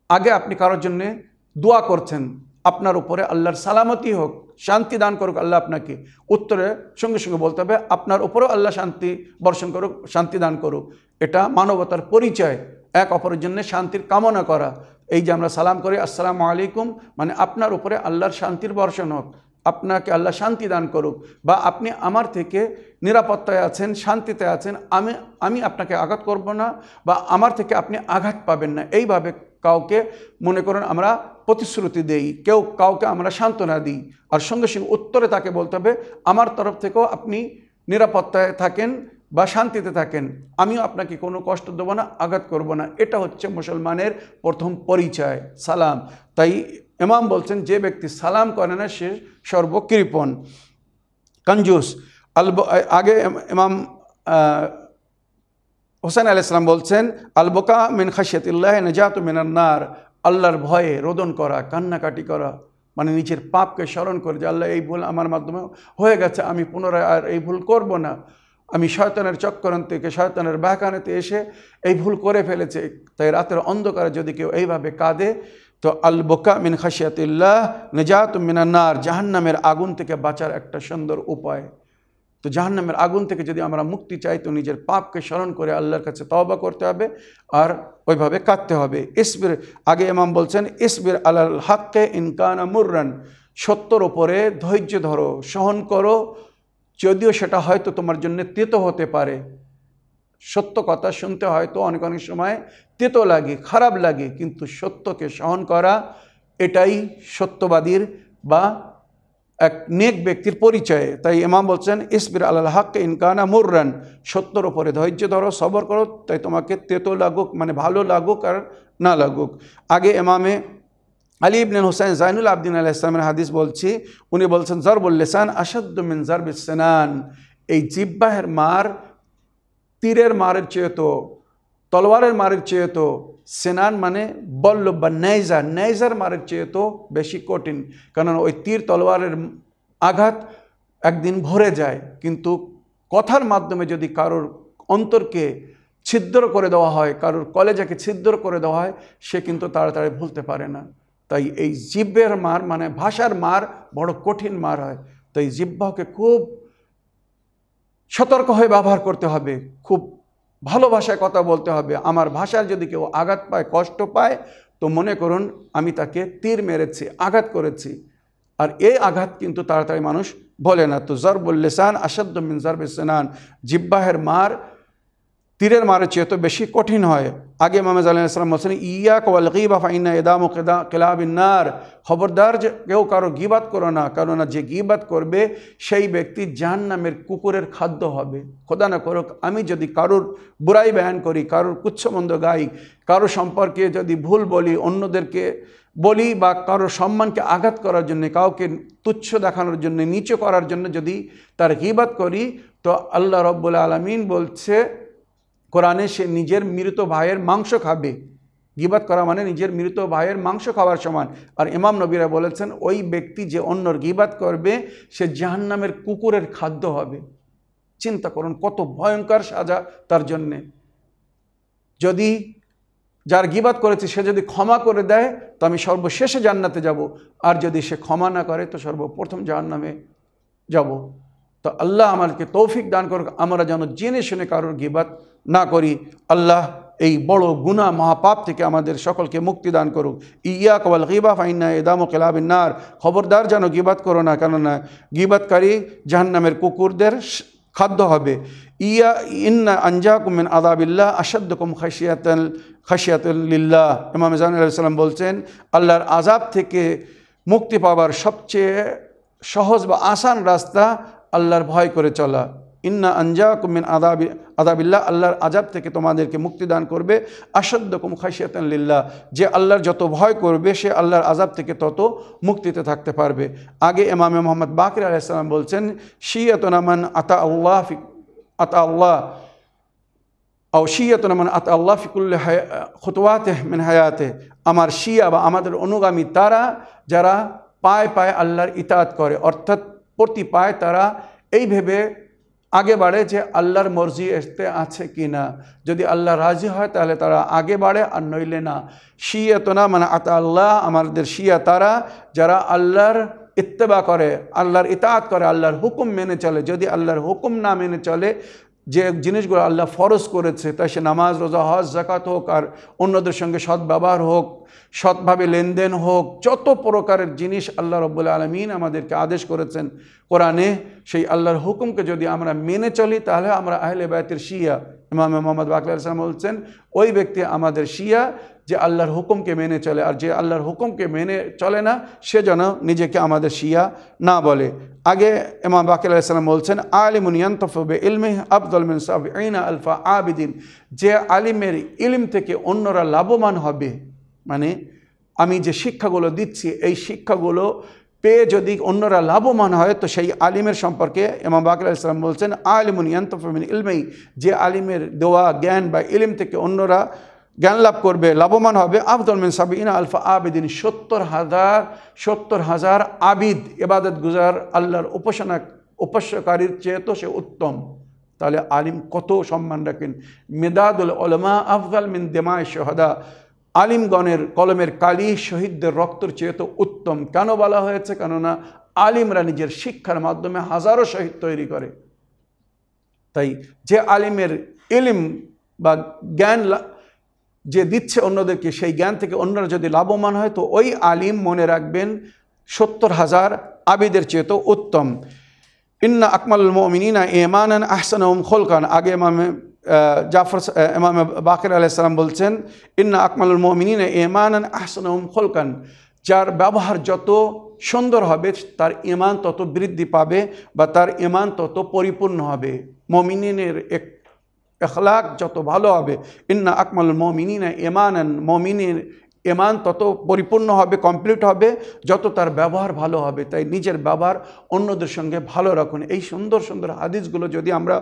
আগে আপনি কারোর জন্যে দোয়া করছেন, আপনার উপরে আল্লাহর সালামতি হোক, শান্তি দান করুক আল্লাহ আপনাকে। উত্তরে সঙ্গে সঙ্গে বলতে হবে, আপনার উপরেও আল্লাহ শান্তি বর্ষণ করুক, শান্তি দান করুক। এটা মানবতার পরিচয়, এক অপরের জন্য শান্তির কামনা করা। এই যে আমরা সালাম করি, আসসালামু আলাইকুম মানে আপনার উপরে আল্লাহর শান্তির বর্ষণ হোক, আপনাকে আল্লাহ শান্তি দান করুক, বা আপনি আমার থেকে নিরাপত্তায় আছেন, শান্তিতে আছেন, আমি আমি আপনাকে আঘাত করব না, বা আমার থেকে আপনি আঘাত পাবেন না। এইভাবে কাউকে মনে করেন আমরা প্রতিশ্রুতি দেই, কেউ কাউকে আমরা সান্ত্বনা দিই। আর সঙ্গে সঙ্গে উত্তরে তাকে বলতে হবে, আমার তরফ থেকেও আপনি নিরাপত্তায় থাকেন বা শান্তিতে থাকেন, আমিও আপনাকে কোনো কষ্ট দেবো না, আঘাত করব না। এটা হচ্ছে মুসলমানের প্রথম পরিচয়, সালাম। তাই ইমাম বলছেন, যে ব্যক্তি সালাম করে না, সে সর্বকৃপণ। কঞ্জুস আলব আগে ইমাম হোসেন আলাইসলাম বলছেন আলবোকা মিন খাসিয়াতিল্লাহ নেজাত মিনান্নার আল্লাহর ভয়ে রোদন করা, কান্নাকাটি করা মানে নিজের পাপকে স্মরণ করে যে আল্লাহ এই ভুল আমার মাধ্যমে হয়ে গেছে, আমি পুনরায় আর এই ভুল করব না। আমি শয়তানের চক্করণ থেকে, শয়তানের ব্যাকানেতে এসে এই ভুল করে ফেলেছে। তাই রাতের অন্ধকারে যদি কেউ এইভাবে কাঁদে, তো আল বোকা মিন খাসিয়াতিল্লাহ নেজাত মিনান্নার জাহান্নামের আগুন থেকে বাঁচার একটা সুন্দর উপায়। তো জাহান্নামের আগুন থেকে যদি আমরা মুক্তি চাই, তো নিজের পাপকে স্মরণ করে আল্লাহর কাছে তওবা করতে হবে আর ওইভাবে কাঁদতে হবে। ইসবির, আগে ইমাম বলছেন, ইসবির আলাল হাক্কে ইনকানা মুররান, সত্যর ওপরে ধৈর্য ধরো, সহন করো যদিও সেটা হয়তো তোমার জন্য তেতো হতে পারে। সত্য কথা শুনতে হয়তো অনেক অনেক সময় তেতো লাগে, খারাপ লাগে, কিন্তু সত্যকে সহন করা এটাই সত্যবাদীর বা এক নেক ব্যক্তির পরিচয়। তাই ইমাম বলছেন, ইসবির আল্লাহ হাক্কে ইনকানা মুররান। সত্যর ওপরে ধৈর্য ধরো, সবর করো, তাই তোমাকে তেতো লাগুক মানে ভালো লাগুক আর না লাগুক। আগে ইমামে আলী ইবনুল হোসেন জাইনুল আবদিন আলাহ ইসলামের হাদিস বলছি, উনি বলছেন, জরবুল লিসান আসাদ্দ মিন জরব সেনান। এই জিব্বাহের মার, তীরের মারের চেয়ে তো, তলোয়ারের মারের চেয়ে তো, সেনান মানে বল্ল বা নেইজা নেইজার মারের চেয়ে তো বেশি কঠিন। কারণ ওই তীর তলোয়ারের আঘাত একদিন ভরে যায়, কিন্তু কথার মাধ্যমে যদি কারোর অন্তরকে ছিদ্র করে দেওয়া হয়, কারোর কলেজাকে ছিদ্র করে দেওয়া হয়, সে কিন্তু তাড়াতাড়ি ভুলতে পারে না। তাই এই জিব্বের মার মানে ভাষার মার বড় কঠিন মার হয়। তাই জিব্বাকে খুব সতর্ক হয়ে ব্যবহার করতে হবে, খুব ভালো ভাষায় কথা বলতে হবে। আমার ভাষার যদি কেউ আঘাত পায়, কষ্ট পায়, তো মনে করুন আমি তাকে তীর মেরেছি, আঘাত করেছি। আর এই আঘাত কিন্তু তাড়াতাড়ি মানুষ বলে না। তো জরবুল্লেসান আসাদ্দ মিন জিব্বাহের মার তীরের মারের চেয়ে তো বেশি কঠিন হয়। আগে মামেজ আলাইসালাম বলছেন ইয়া কওয়াল গিবা ফাইনা এদাম ও কেদা কেলাবিনার খবরদার যে কেউ কারও গিবাত করো না, কেননা যে গিবাত করবে, সেই ব্যক্তি জাহান নামের কুকুরের খাদ্য হবে। খোদা না করুক, আমি যদি কারোর বুড়াই বয়ান করি, কারোর কুচ্ছমন্দ গাই, কারও সম্পর্কে যদি ভুল বলি, অন্যদেরকে বলি বা কারোর সম্মানকে আঘাত করার জন্য, কাউকে তুচ্ছ দেখানোর জন্য, নিচু করার জন্য যদি তার গিবাত করি, তো আল্লাহ রব্বুল আলমিন বলছে কোরআনে সে নিজের মৃত ভাইয়ের মাংস খাবে। গিবাত করা মানে নিজের মৃত ভাইয়ের মাংস খাওয়ার সমান। আর ইমাম নবীরা বলেছেন, ওই ব্যক্তি যে অন্যর গিবাত করবে, সে জাহান্নামের কুকুরের খাদ্য হবে। চিন্তা করুন, কত ভয়ঙ্কর সাজা তার জন্যে। যদি যার গিবাত করেছে, সে যদি ক্ষমা করে দেয়, তো আমি সর্বশেষে জান্নাতে যাব। আর যদি সে ক্ষমা না করে, তো সর্বপ্রথম জাহান্নামে যাব। তো আল্লাহ আমাদেরকে তৌফিক দান করুক, আমরা যেন জেনে শুনে কারোর গিবাত না করি, আল্লাহ এই বড় গুণা মহাপাপ থেকে আমাদের সকলকে মুক্তি দান করুক। ইয়া কবাল গিবা ফাইনা এদাম কেলাবিনার খবরদার যেন গিবাত করো না, কেননা গিবাতকারী জাহান্নামের কুকুরদের খাদ্য হবে। ইয়া, ইন্না আঞ্জা কুমিন আদাবিল্লাহ আসাদ্দকুম খাসিয়াতল খাসিয়াতুল্লিল্লাহ ইমাম জান সাল্লাম বলছেন, আল্লাহর আজাব থেকে মুক্তি পাওয়ার সবচেয়ে সহজ বা আসান রাস্তা আল্লাহর ভয় করে চলা। ইন্না আঞ্জা কুমিন আদাবি আদাবিল্লাহ আল্লাহর আজাব থেকে তোমাদেরকে মুক্তিদান করবে। আসাদ্দকুম খাসিয়াতান লিল্লাহ, যে আল্লাহর যত ভয় করবে, সে আল্লাহর আজাব থেকে তত মুক্তিতে থাকতে পারবে। আগে ইমামে মোহাম্মদ বাকির আলাইসাল্লাম বলছেন শিয়াতনামান আতা আল্লাহ আতা আল্লাহ, আও শিয়াতনামান আতা আল্লাহ ফিকুল্লে খুতওয়াতে মিন হায়াতে আমার শিয়া বা আমাদের অনুগামী তারা, যারা পায় পায় আল্লাহর ইতাত করে, অর্থাৎ প্রতি পায় তারা এই ভেবে আগে বাড়ে যে আল্লাহর মর্জি এসতে আছে কি না। যদি আল্লাহ রাজি হয় তাহলে তারা আগে বাড়ে আর নইলে না। শিয়াতনা মানে আতা আল্লাহ, আমাদের শিয়া তারা, যারা আল্লাহর ইত্তেবা করে, আল্লাহর ইতাত করে, আল্লাহর হুকুম মেনে চলে। যদি আল্লাহর হুকুম না মেনে চলে যে জিনিসগুলো আল্লাহ ফরজ করেছে, তাই সে নামাজ, রোজা, হজ জাকাত হোক আর অন্যদের সঙ্গে সদ্ব্যবহার হোক, সৎভাবে লেনদেন হোক, যত প্রকারের জিনিস আল্লাহ রব্বুল আলমিন আমাদেরকে আদেশ করেছেন কোরআনে, সেই আল্লাহর হুকুমকে যদি আমরা মেনে চলি, তাহলে আমরা আহলে বায়তের শিয়া, ইমাম মোহাম্মদ বাকলাম বলছেন, ওই ব্যক্তি আমাদের শিয়া যে আল্লাহর হুকুমকে মেনে চলে আর যে আল্লাহর হুকুমকে মেনে চলে না, সে যেন নিজেকে আমাদের শিয়া না বলে। আগে ইমাম বাকিল আলাইসাল্লাম বলছেন, আলিমুন ইয়ান্তফবে ইলমে আব্দুল মিন আলফা আবিদিন। যে আলিমের ইলম থেকে অন্যরা লাভবান হবে মানে আমি যে শিক্ষাগুলো দিচ্ছি, এই শিক্ষাগুলো পেয়ে যদি অন্যরা লাভবান হয়, তো সেই আলিমের সম্পর্কে ইমাম বাকিল ইসলাম বলছেন, আলিমুন ইয়ান্তফমিন ইলমেই যে আলিমের দেওয়া জ্ঞান বা ইলিম থেকে অন্যরা জ্ঞান লাভ করবে, লাভবান হবে। আবদুল মিন সাবিনা আলফা আবেদিন, সত্তর হাজার সত্তর হাজার আবিদ এবাদত গুজার আল্লাহর উপাসনা, উপাস্যকারীর চেয়ে তো সে উত্তম। তাহলে আলিম কত সম্মান রাখেন? মেদাদুল ওলমা আফজাল মিন দেমায় শহদা, আলিমগণের কলমের কালি শহীদদের রক্তর চেয়ে তো উত্তম। কেন বলা হয়েছে? কেননা আলিমরা নিজের শিক্ষার মাধ্যমে হাজারো শহীদ তৈরি করে। তাই যে আলিমের ইলিম বা জ্ঞান যে দিচ্ছে অন্যদেরকে, সেই জ্ঞান থেকে অন্যরা যদি লাভবান হয়, তো ওই আলিম মনে রাখবেন সত্তর হাজার আবিদের চেয়ে তো উত্তম। ইন্না আকমাল মিনা এমানান আহসান খোলকান। আগে ইমামে জাফর ইমামে বাকির আলাইসালাম বলছেন, ইন্না আকমাল মিনা এমান আহসান খোলকান। যার ব্যবহার যত সুন্দর হবে, তার ইমান তত বৃদ্ধি পাবে বা তার ইমান তত পরিপূর্ণ হবে। মমিনের এক এখলাক যত ভালো হবে। ইন্না আকমাল মমিনা এমানান মমিনের এমান তত পরিপূর্ণ হবে, কমপ্লিট হবে, যত তার ব্যবহার ভালো হবে। তাই নিজের ব্যবহার অন্যদের সঙ্গে ভালো রাখুন। এই সুন্দর সুন্দর হাদিসগুলো যদি আমরা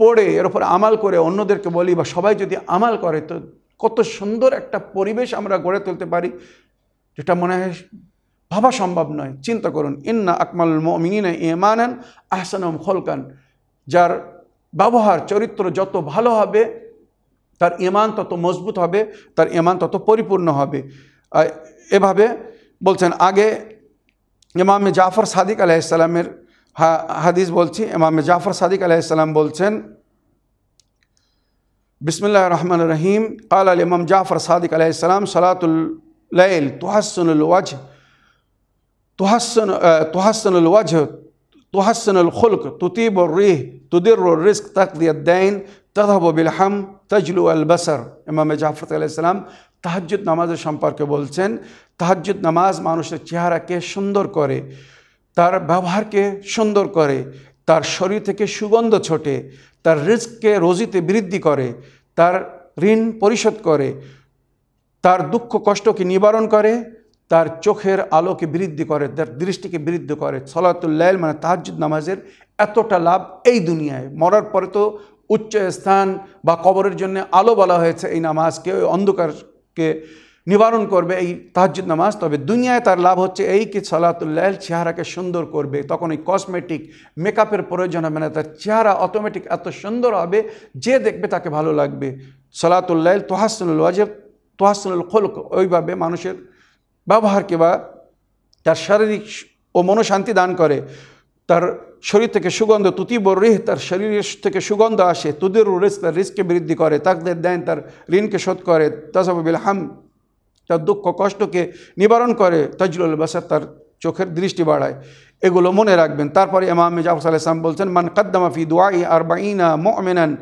পড়ে, এর উপর আমাল করে অন্যদেরকে বলি বা সবাই যদি আমাল করে, তো কত সুন্দর একটা পরিবেশ আমরা গড়ে তুলতে পারি, যেটা মনে হয় ভাবা সম্ভব নয়। চিন্তা করুন, ইন্না আকমাল মিনা ইমানান আহসানম খোলকান, যার ব্যবহার, চরিত্র যত ভালো হবে, তার ইমান তত মজবুত হবে, তার ইমান তত পরিপূর্ণ হবে। এভাবে বলছেন, আগে ইমামে জাফর সাদিক আলাইসাল্লামের হাদিস বলছি, ইমামে জাফর সাদিক আলাইসাল্লাম বলছেন, বিসমিল্লাহ রহমান রহিম, কাল আল ইমাম জাফর সাদিক আলাইসাল্লাম সালাতুল লাইল তুহাসনুল ওয়াজ তুহাসন তুহাসনুল ওয়াজ তুহাসনুল খুলক তুতিবুর রিহ তুদিরুর রিস্ক তাকদিয়াদ্দাইন তদহব বিলহাম তজলু আল বসর ইমামে জাফর আলাইসাল্লাম তাহাজ্জুদ নামাজের সম্পর্কে বলছেন তাহাজ্জুদ নামাজ মানুষের চেহারাকে সুন্দর করে, তার ব্যবহারকে সুন্দর করে, তার শরীর থেকে সুগন্ধ ছোটে, তার রিস্ককে রোজিতে বৃদ্ধি করে, তার ঋণ পরিশোধ করে, তার দুঃখ কষ্টকে নিবারণ করে তার চোখের আলোকে বৃদ্ধি করে, তার দৃষ্টিকে বৃদ্ধি করে। সলাতুল্লাহ মানে তাহাজুদ নামাজের এতটা লাভ এই দুনিয়ায়। মরার পরে তো উচ্চ স্থান বা কবরের জন্য আলো বলা হয়েছে এই নামাজকে, ওই অন্ধকারকে নিবারণ করবে এই তাহাজুদ নামাজ। তবে দুনিয়ায় তার লাভ হচ্ছে এই কি সালাতুল্লাহ চেহারাকে সুন্দর করবে। তখন এই কসমেটিক মেকআপের প্রয়োজন হবে না, তার চেহারা অটোমেটিক এত সুন্দর হবে যে দেখবে তাকে ভালো লাগবে। সালাতুল্লাহ তোহাসনুল ওয়াজেব, তোহাসনুল খোলক, ওইভাবে মানুষের ব্যবহারকে বা তার শারীরিক ও মনোশান্তি দান করে। তার শরীর থেকে সুগন্ধ তুতিবর রিহ, তার শরীর থেকে সুগন্ধ আসে। তুদের রিস তার রিস্ককে বৃদ্ধি করে। তাকদের দেন, তার ঋণকে শোধ করে। তাসাবিল হাম, তার দুঃখ কষ্টকে নিবারণ করে। তাজরুল বাসার, তার চোখের দৃষ্টি বাড়ায়। এগুলো মনে রাখবেন। তারপরে ইমাম জাফর সাল্লাম বলছেন, মান কদ্দামাফি দোয়াই আর বাইনা মোমেনান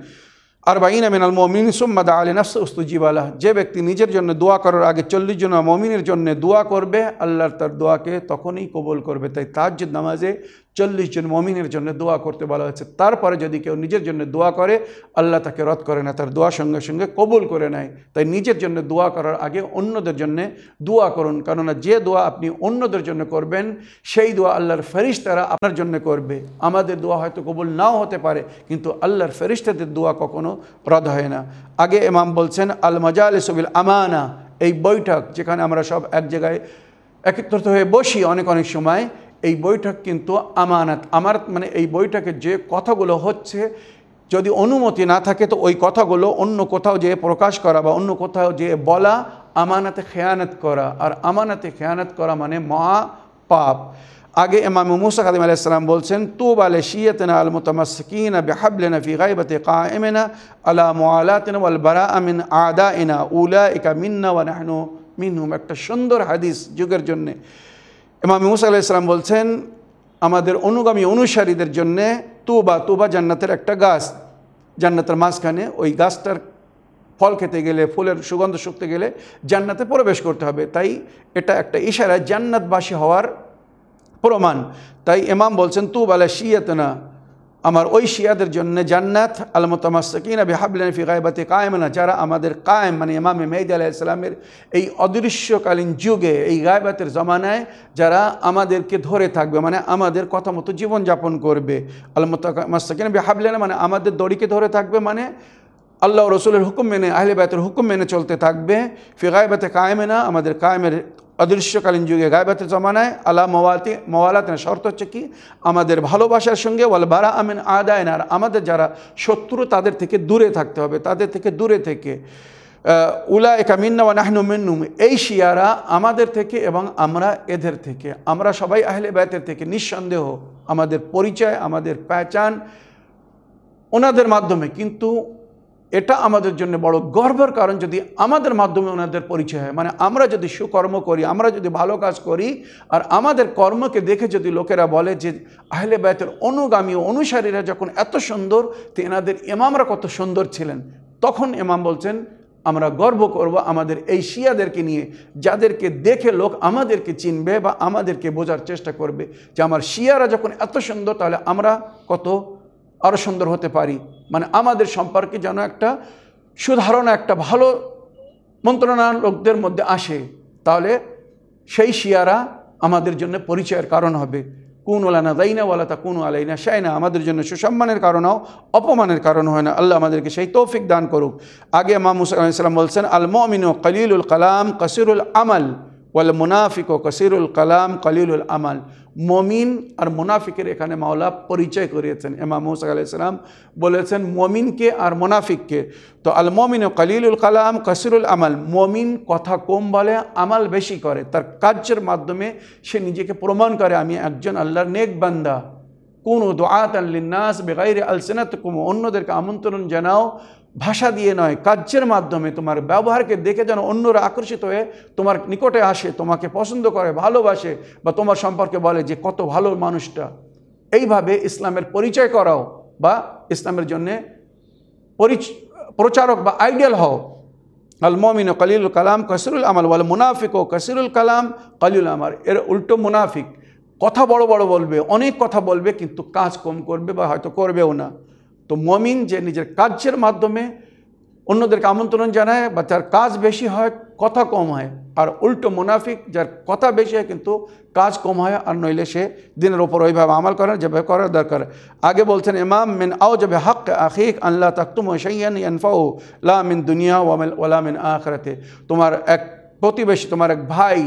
আর বাইনা মিনাল মমিন সুম্মাদা আলী নাফস উস্তুজিবালা। যে ব্যক্তি নিজের জন্য দোয়া করার আগে চল্লিশ জন মমিনের জন্য দোয়া করবে, আল্লাহর তার দোয়াকে তখনই কবল করবে। তাই তাজ্জুদ নামাজে চল্লিশ জন মমিনের জন্য দোয়া করতে বলা হয়েছে। তারপরে যদি কেউ নিজের জন্য দোয়া করে, আল্লাহ তাকে রদ করে না তার দোয়া সঙ্গে সঙ্গে কবুল করে নেয়। তাই নিজের জন্য দোয়া করার আগে অন্যদের জন্য দোয়া করুন। কেননা যে দোয়া আপনি অন্যদের জন্য করবেন, সেই দোয়া আল্লাহর ফেরিস্তারা আপনার জন্য করবে। আমাদের দোয়া হয়তো কবুল নাও হতে পারে, কিন্তু আল্লাহর ফেরিস্তাদের দোয়া কখনো রদ হয় না। আগে এমাম বলছেন, আল মজাল সবিল আমানা এই বৈঠক যেখানে আমরা সব এক জায়গায় একত্রিত হয়ে বসি অনেক অনেক সময় এই বৈঠক কিন্তু আমানত। আমানত মানে এই বৈঠকে যে কথাগুলো হচ্ছে, যদি অনুমতি না থাকে তো ওই কথাগুলো অন্য কোথাও যেয়ে প্রকাশ করা বা অন্য কোথাও যেয়ে বলা আমানাতে খেয়ানত করা। আর আমানাতে খেয়ানত করা মানে মহা পাপ আগে ইমাম মুসা কাদিম আলাইসালাম বলছেন তু বালে শিয়তনা আল মুতামাসকিন বিহাবলিনা ফি গাইবতে কায়েমিনা আলা মুআলাতিনা ওয়াল বারাআ মিন আদাইনা উলাইকা মিন্না ওয়া মিনহুম। একটা সুন্দর হাদিস যুগের জন্যে। ইমাম মুসা আল্লাহ ইসলাম বলছেন, আমাদের অনুগামী অনুসারীদের জন্যে তুবা তুবা জান্নাতের একটা গাছ। জান্নাতের মাঝখানে ওই গাছটার ফল খেতে গেলে, ফুলের সুগন্ধ শুকতে গেলে জান্নাতে প্রবেশ করতে হবে। তাই এটা একটা ইশারা জান্নাতবাসী হওয়ার প্রমাণ। তাই এমাম বলছেন তু বালা শিয়াতনা। আমার ওই শিয়াদের জন্য জান্নাত আলমতামাসকিন আবি হাবলেন ফি গায়বাতে কায়েমনা, যারা আমাদের কায়েম মানে ইমামে মেহদি আলাহ ইসলামের এই অদৃশ্যকালীন যুগে, এই গায়বাতের জমানায় যারা আমাদেরকে ধরে থাকবে মানে আমাদের কথা মতো জীবনযাপন করবে। আলমতামাসকিন আবি হাবলেন মানে আমাদের দড়িকে ধরে থাকবে মানে আল্লাহ রসুলের হুকুম মেনে, আহলে বায়তের হুকুম মেনে চলতে থাকবে। ফি গায়বাতে কায়েমেনা, আমাদের কায়েমের অদৃশ্যকালীন যুগে গায়বাতের জমানায় আলা মওয়াতি, মওয়ালাত শর্ত হচ্ছে কি? আমাদের ভালোবাসার সঙ্গে, ওয়াল বারা আমিন আদায়ন, আর আমাদের যারা শত্রু, তাদের থেকে দূরে থাকতে হবে, তাদের থেকে দূরে থেকে। উলা একা মিন্না ওয়া নাহনু মিন্নুম, এই শিয়ারা আমাদের থেকে এবং আমরা এদের থেকে। আমরা সবাই আহলে বায়তের থেকে, নিঃসন্দেহ আমাদের পরিচয়, আমাদের পেচান ওনাদের মাধ্যমে। কিন্তু এটা আমাদের জন্য বড় গর্বের কারণ যদি আমাদের মাধ্যমে ওনাদের পরিচয় হয়। মানে আমরা যদি সুকর্ম করি, আমরা যদি ভালো কাজ করি, আর আমাদের কর্মকে দেখে যদি লোকেরা বলে যে আহলে বায়তের অনুগামী অনুসারীরা যখন এত সুন্দর, তো এনাদের ইমামরা কত সুন্দর ছিলেন। তখন ইমাম বলছেন, আমরা গর্ব করব আমাদের এই শিয়াদেরকে নিয়ে, যাদেরকে দেখে লোক আমাদেরকে চিনবে বা আমাদেরকে বোঝার চেষ্টা করবে যে আমার শিয়ারা যখন এত সুন্দর, তাহলে আমরা কত আরও সুন্দর হতে পারি। মানে আমাদের সম্পর্কে যেন একটা সুধারণা, একটা ভালো মন্ত্রণা লোকদের মধ্যে আসে, তাহলে সেই শিয়ারা আমাদের জন্য পরিচয়ের কারণ হবে। কোন ওলানা দাইনা ওয়ালা তা কোন আলাইনা শাইনা, আমাদের জন্য সুসম্মানের কারণও অপমানের কারণ হয় না। আল্লাহ আমাদেরকে সেই তৌফিক দান করুক। আগে মা বলছেন, আল মমিনু কলিলুল কালাম কসিরুল আমাল। ওয়াল মুনাফিক ও কসিরুল কালাম কলিলুল আমাল। মমিন আর মুনাফিকের এখানে মাওলা পরিচয় করিয়েছেন। এমা মুসা আলাইসালাম বলেছেন, মমিনকে আর মুনাফিককে। তো আল মমিন ও কলিলুল কালাম কসিরুল আমাল। মমিন কথা কম বলে, আমাল বেশি করে। তার কার্যের মাধ্যমে সে নিজেকে প্রমাণ করে, আমি একজন আল্লাহর নেক বান্দা। কোন দোয়াত আল্লিনাস বেগাইরে আলসেনাত কুম অন্যদেরকে আমন্ত্রণ জানাও। ভাষা দিয়ে নয়, কার্যের মাধ্যমে তোমার ব্যবহারকে দেখে যেন অন্যরা আকর্ষিত হয়ে তোমার নিকটে আসে, তোমাকে পছন্দ করে, ভালোবাসে বা তোমার সম্পর্কে বলে যে কত ভালো মানুষটা। এইভাবে ইসলামের পরিচয় করাও বা ইসলামের জন্যে প্রচারক বা আইডিয়াল হও। আল মমিন কলিলুল কালাম, কসিরুল আমাল বলে মুনাফিক ও কসিরুল কালাম কলিউল আমার এর উল্টো মুনাফিক। কথা বড় বড় বলবে, অনেক কথা বলবে, কিন্তু কাজ কম করবে বা হয়তো করবেও না। তো মমিন যে নিজের কাজের মাধ্যমে অন্যদেরকে আমন্ত্রণ জানায় বা যার কাজ বেশি হয়, কথা কম হয়, আর উল্টো মুনাফিক যার কথা বেশি হয় কিন্তু কাজ কম হয়, আর নইলে সে দিনের ওপর ওইভাবে আমল করে যেভাবে করার দরকার। আগে বলছেন, ইমাম মিন আও যাবে হক আখিক আল্লাহ তাকতুম ইয়ানফাউ লা মিন দুনিয়া ওয়ামিল ওলা মিন আখরাতে। তোমার এক প্রতিবেশী, তোমার এক ভাই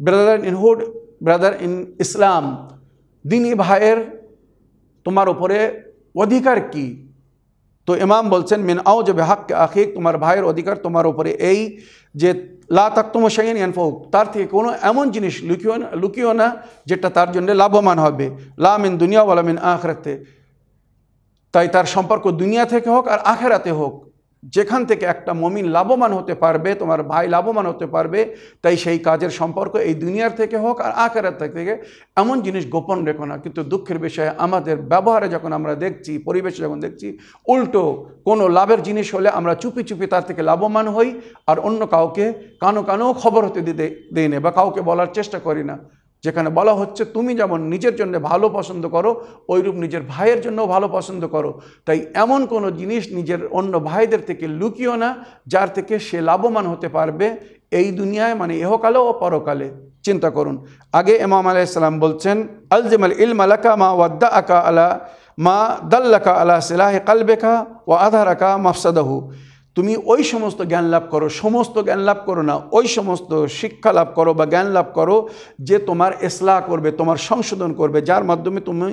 brother in hood brother in Islam দিনী ভাইয়ের তোমার উপরে অধিকার কি? তো ইমাম বলছেন, মিন আও যে বেহাক আখিক, তোমার ভাইয়ের অধিকার তোমার উপরে এই যে লা তাকতুম সাইন ইয়ানফৌক তার থেকে কোনো এমন জিনিস লুকিও না লুকিও না যেটা তার জন্য লাভবান হবে। লা মিন দুনিয়া ওয়ালা মিন আখরাতে। তাই তার সম্পর্ক দুনিয়া থেকে হোক আর আখেরাতে হোক। যেখান থেকে একটা মমিন লাভবান হতে পারবে, তোমার ভাই লাভবান হতে পারবে, তাই সেই কাজের সম্পর্ক এই দুনিয়ার থেকে হোক আর আকারের থেকে এমন জিনিস গোপন রেখো না। কিন্তু দুঃখের বিষয়ে, আমাদের ব্যবহারে যখন আমরা দেখছি, পরিবেশে যখন দেখছি, উল্টো কোনো লাভের জিনিস হলে আমরা চুপি চুপি তার থেকে লাভবান হই আর অন্য কাউকে কানো কানো খবর হতে দিতে দিই না বা কাউকে বলার চেষ্টা করি না। যেখানে বলা হচ্ছে তুমি যেমন নিজের জন্য ভালো পছন্দ করো, ওইরূপ নিজের ভাইয়ের জন্য ভালো পছন্দ করো। তাই এমন কোনো জিনিস নিজের অন্য ভাইদের থেকে লুকিও না, যার থেকে সে লাভবান হতে পারবে এই দুনিয়ায় মানে এহকালে ও পরকালে। চিন্তা করুন। আগে ইমাম আলাইসাল্লাম বলছেন, আলজমাল ইল মালাকা মা ওয়াদ্দা আকা আলা, মা দাল্লাকা আলা সিলাহে কালবেকা ও আধার আকা মাফসাদাহু। তুমি ওই সমস্ত জ্ঞান লাভ করো, সমস্ত জ্ঞান লাভ করো না, ওই সমস্ত শিক্ষা লাভ করো বা জ্ঞান লাভ করো যে তোমার এসলা করবে, তোমার সংশোধন করবে, যার মাধ্যমে তুমি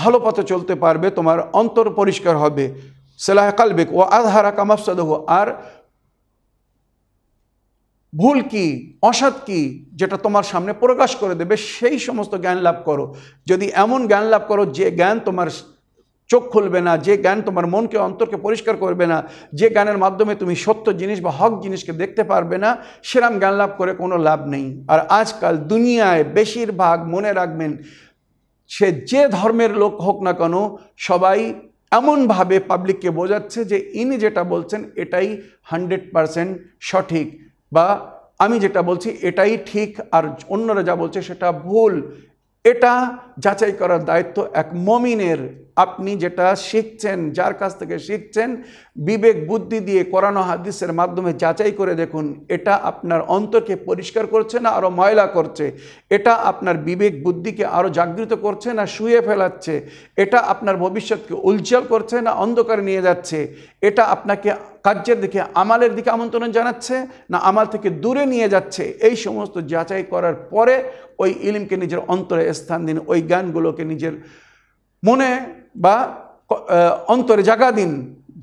ভালো পথে চলতে পারবে, তোমার অন্তর পরিষ্কার হবে। সেলাহ কালবেক ও আধারা কামাফসাদহ আর ভুল কি, অসৎ কি, যেটা তোমার সামনে প্রকাশ করে দেবে, সেই সমস্ত জ্ঞান লাভ করো। যদি এমন জ্ঞান লাভ করো, যে জ্ঞান তোমার চোখ খুলবে না, যে জ্ঞান তোমার মনকে, অন্তরকে পরিষ্কার করবে না, যে জ্ঞানের মাধ্যমে তুমি সত্য জিনিস বা হক জিনিসকে দেখতে পারবে না, সেরাম জ্ঞান লাভ করে কোনো লাভ নেই। আর আজকাল দুনিয়ায় বেশিরভাগ মনে রাখবেন, সে যে ধর্মের লোক হোক না কেন, সবাই এমনভাবে পাবলিককে বোঝাচ্ছে যে ইনি যেটা বলছেন এটাই হান্ড্রেড পারসেন্ট সঠিক বা আমি যেটা বলছি এটাই ঠিক আর অন্যরা যা বলছে সেটা ভুল। এটা যাচাই করার দায়িত্ব এক মমিনের। আপনি যেটা শিখছেন, যার কাছ থেকে শিখছেন, বিবেক, বুদ্ধি দিয়ে করানো হাদিসের মাধ্যমে যাচাই করে দেখুন, এটা আপনার অন্তরকে পরিষ্কার করছে না আরও ময়লা করছে? এটা আপনার বিবেক, বুদ্ধিকে আরও জাগৃত করছে না শুয়ে ফেলাচ্ছে? এটা আপনার ভবিষ্যৎকে উজ্জ্বল করছে না অন্ধকারে নিয়ে যাচ্ছে? এটা আপনাকে কার্যের দিকে, আমালের দিকে আমন্ত্রণ জানাচ্ছে না আমাল থেকে দূরে নিয়ে যাচ্ছে? এই সমস্ত যাচাই করার পরে ওই ইলিমকে নিজের অন্তরে স্থান দিন, ওই জ্ঞানগুলোকে নিজের মনে বা অন্তরে জাগা দিন,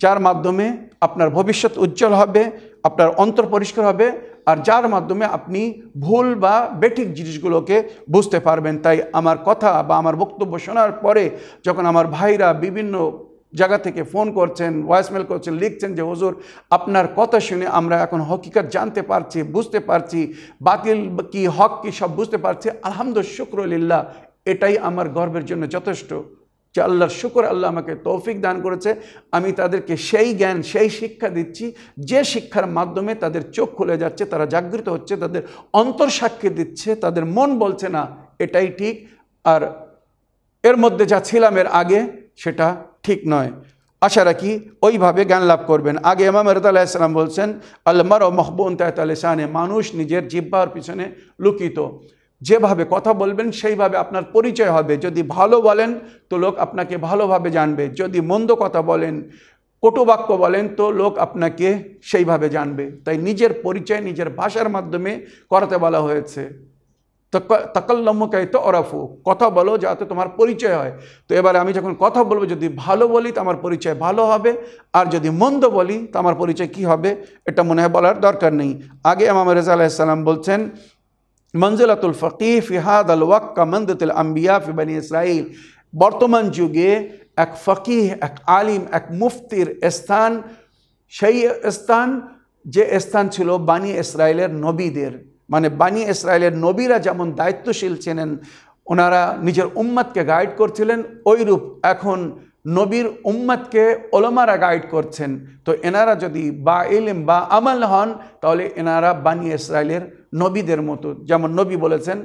যার মাধ্যমে আপনার ভবিষ্যৎ উজ্জ্বল হবে, আপনার অন্তর পরিষ্কার হবে, আর যার মাধ্যমে আপনি ভুল বা বেঠিক জিনিসগুলোকে বুঝতে পারবেন। তাই আমার কথা বা আমার বক্তব্য শোনার পরে যখন আমার ভাইরা বিভিন্ন জায়গা থেকে ফোন করছেন ভয়েসমেল করছেন, লিখছেন যে, হুজুর, আপনার কথা শুনে আমরা এখন হকিকত জানতে পারছি, বুঝতে পারছি, বাতিল কি, হক কি, সব বুঝতে পারছি। আলহামদুল শুক্রলিল্লাহ, এটাই আমার গর্বের জন্য যথেষ্ট। যে আল্লাহর শুকর আল্লাহ আমাকে তৌফিক দান করেছে, আমি তাদেরকে সেই জ্ঞান, সেই শিক্ষা দিচ্ছি, যে শিক্ষার মাধ্যমে তাদের চোখ খুলে যাচ্ছে, তারা জাগৃত হচ্ছে, তাদের অন্তর সাক্ষী দিচ্ছে, তাদের মন বলছে, না, এটাই ঠিক। আর এর মধ্যে যা ছিলাম এর আগে, সেটা ঠিক নয়। আশা রাখি ওইভাবে জ্ঞান লাভ করবেন। আগে ইমাম ইসলাম বলছেন আল্লাহর ও মহবুন তাহতালিসানে মানুষ নিজের জিব্বার পিছনে লুকিত। যেভাবে কথা বলবেন, সেইভাবে আপনার পরিচয় হবে। যদি ভালো বলেন, তো লোক আপনাকে ভালোভাবে জানবে। যদি মন্দ কথা বলেন কটুবাক্য বলেন, তো লোক আপনাকে সেইভাবে জানবে। তাই নিজের পরিচয় নিজের ভাষার মাধ্যমে করাতে বলা হয়েছে। তাকাল্লম্মকাই তো অরাফু কথা বলো যাতে তোমার পরিচয় হয়। তো এবারে আমি যখন কথা বলব, যদি ভালো বলি, তো আমার পরিচয় ভালো হবে। আর যদি মন্দ বলি, তো আমার পরিচয় কি হবে, এটা মনে হয় বলার দরকার নেই। আগে ইমাম রেজা আলাইসাল্লাম বলছেন মঞ্জিলাতুল ফকি ফিহাদ আল ওয়াক্কা মন্দতুল আম্বিয়া ফি বানি ইসরাইল বর্তমান যুগে এক ফকিহ, এক আলিম, এক মুফতির স্থান, সেই স্থান যে স্থান ছিল বানি ইসরায়েলের নবীদের। মানে বানি ইসরায়েলের নবীরা যেমন দায়িত্বশীল ছিলেন, ওনারা নিজের উম্মাদকে গাইড করছিলেন, ওইরূপ এখন নবীর উম্মাদকে ওলমারা গাইড করছেন। তো এনারা যদি বা ইলিম বা আমল হন, তাহলে এনারা বানি ইসরায়েলের নবীদের মতো। যেমন নবী বলেছেন,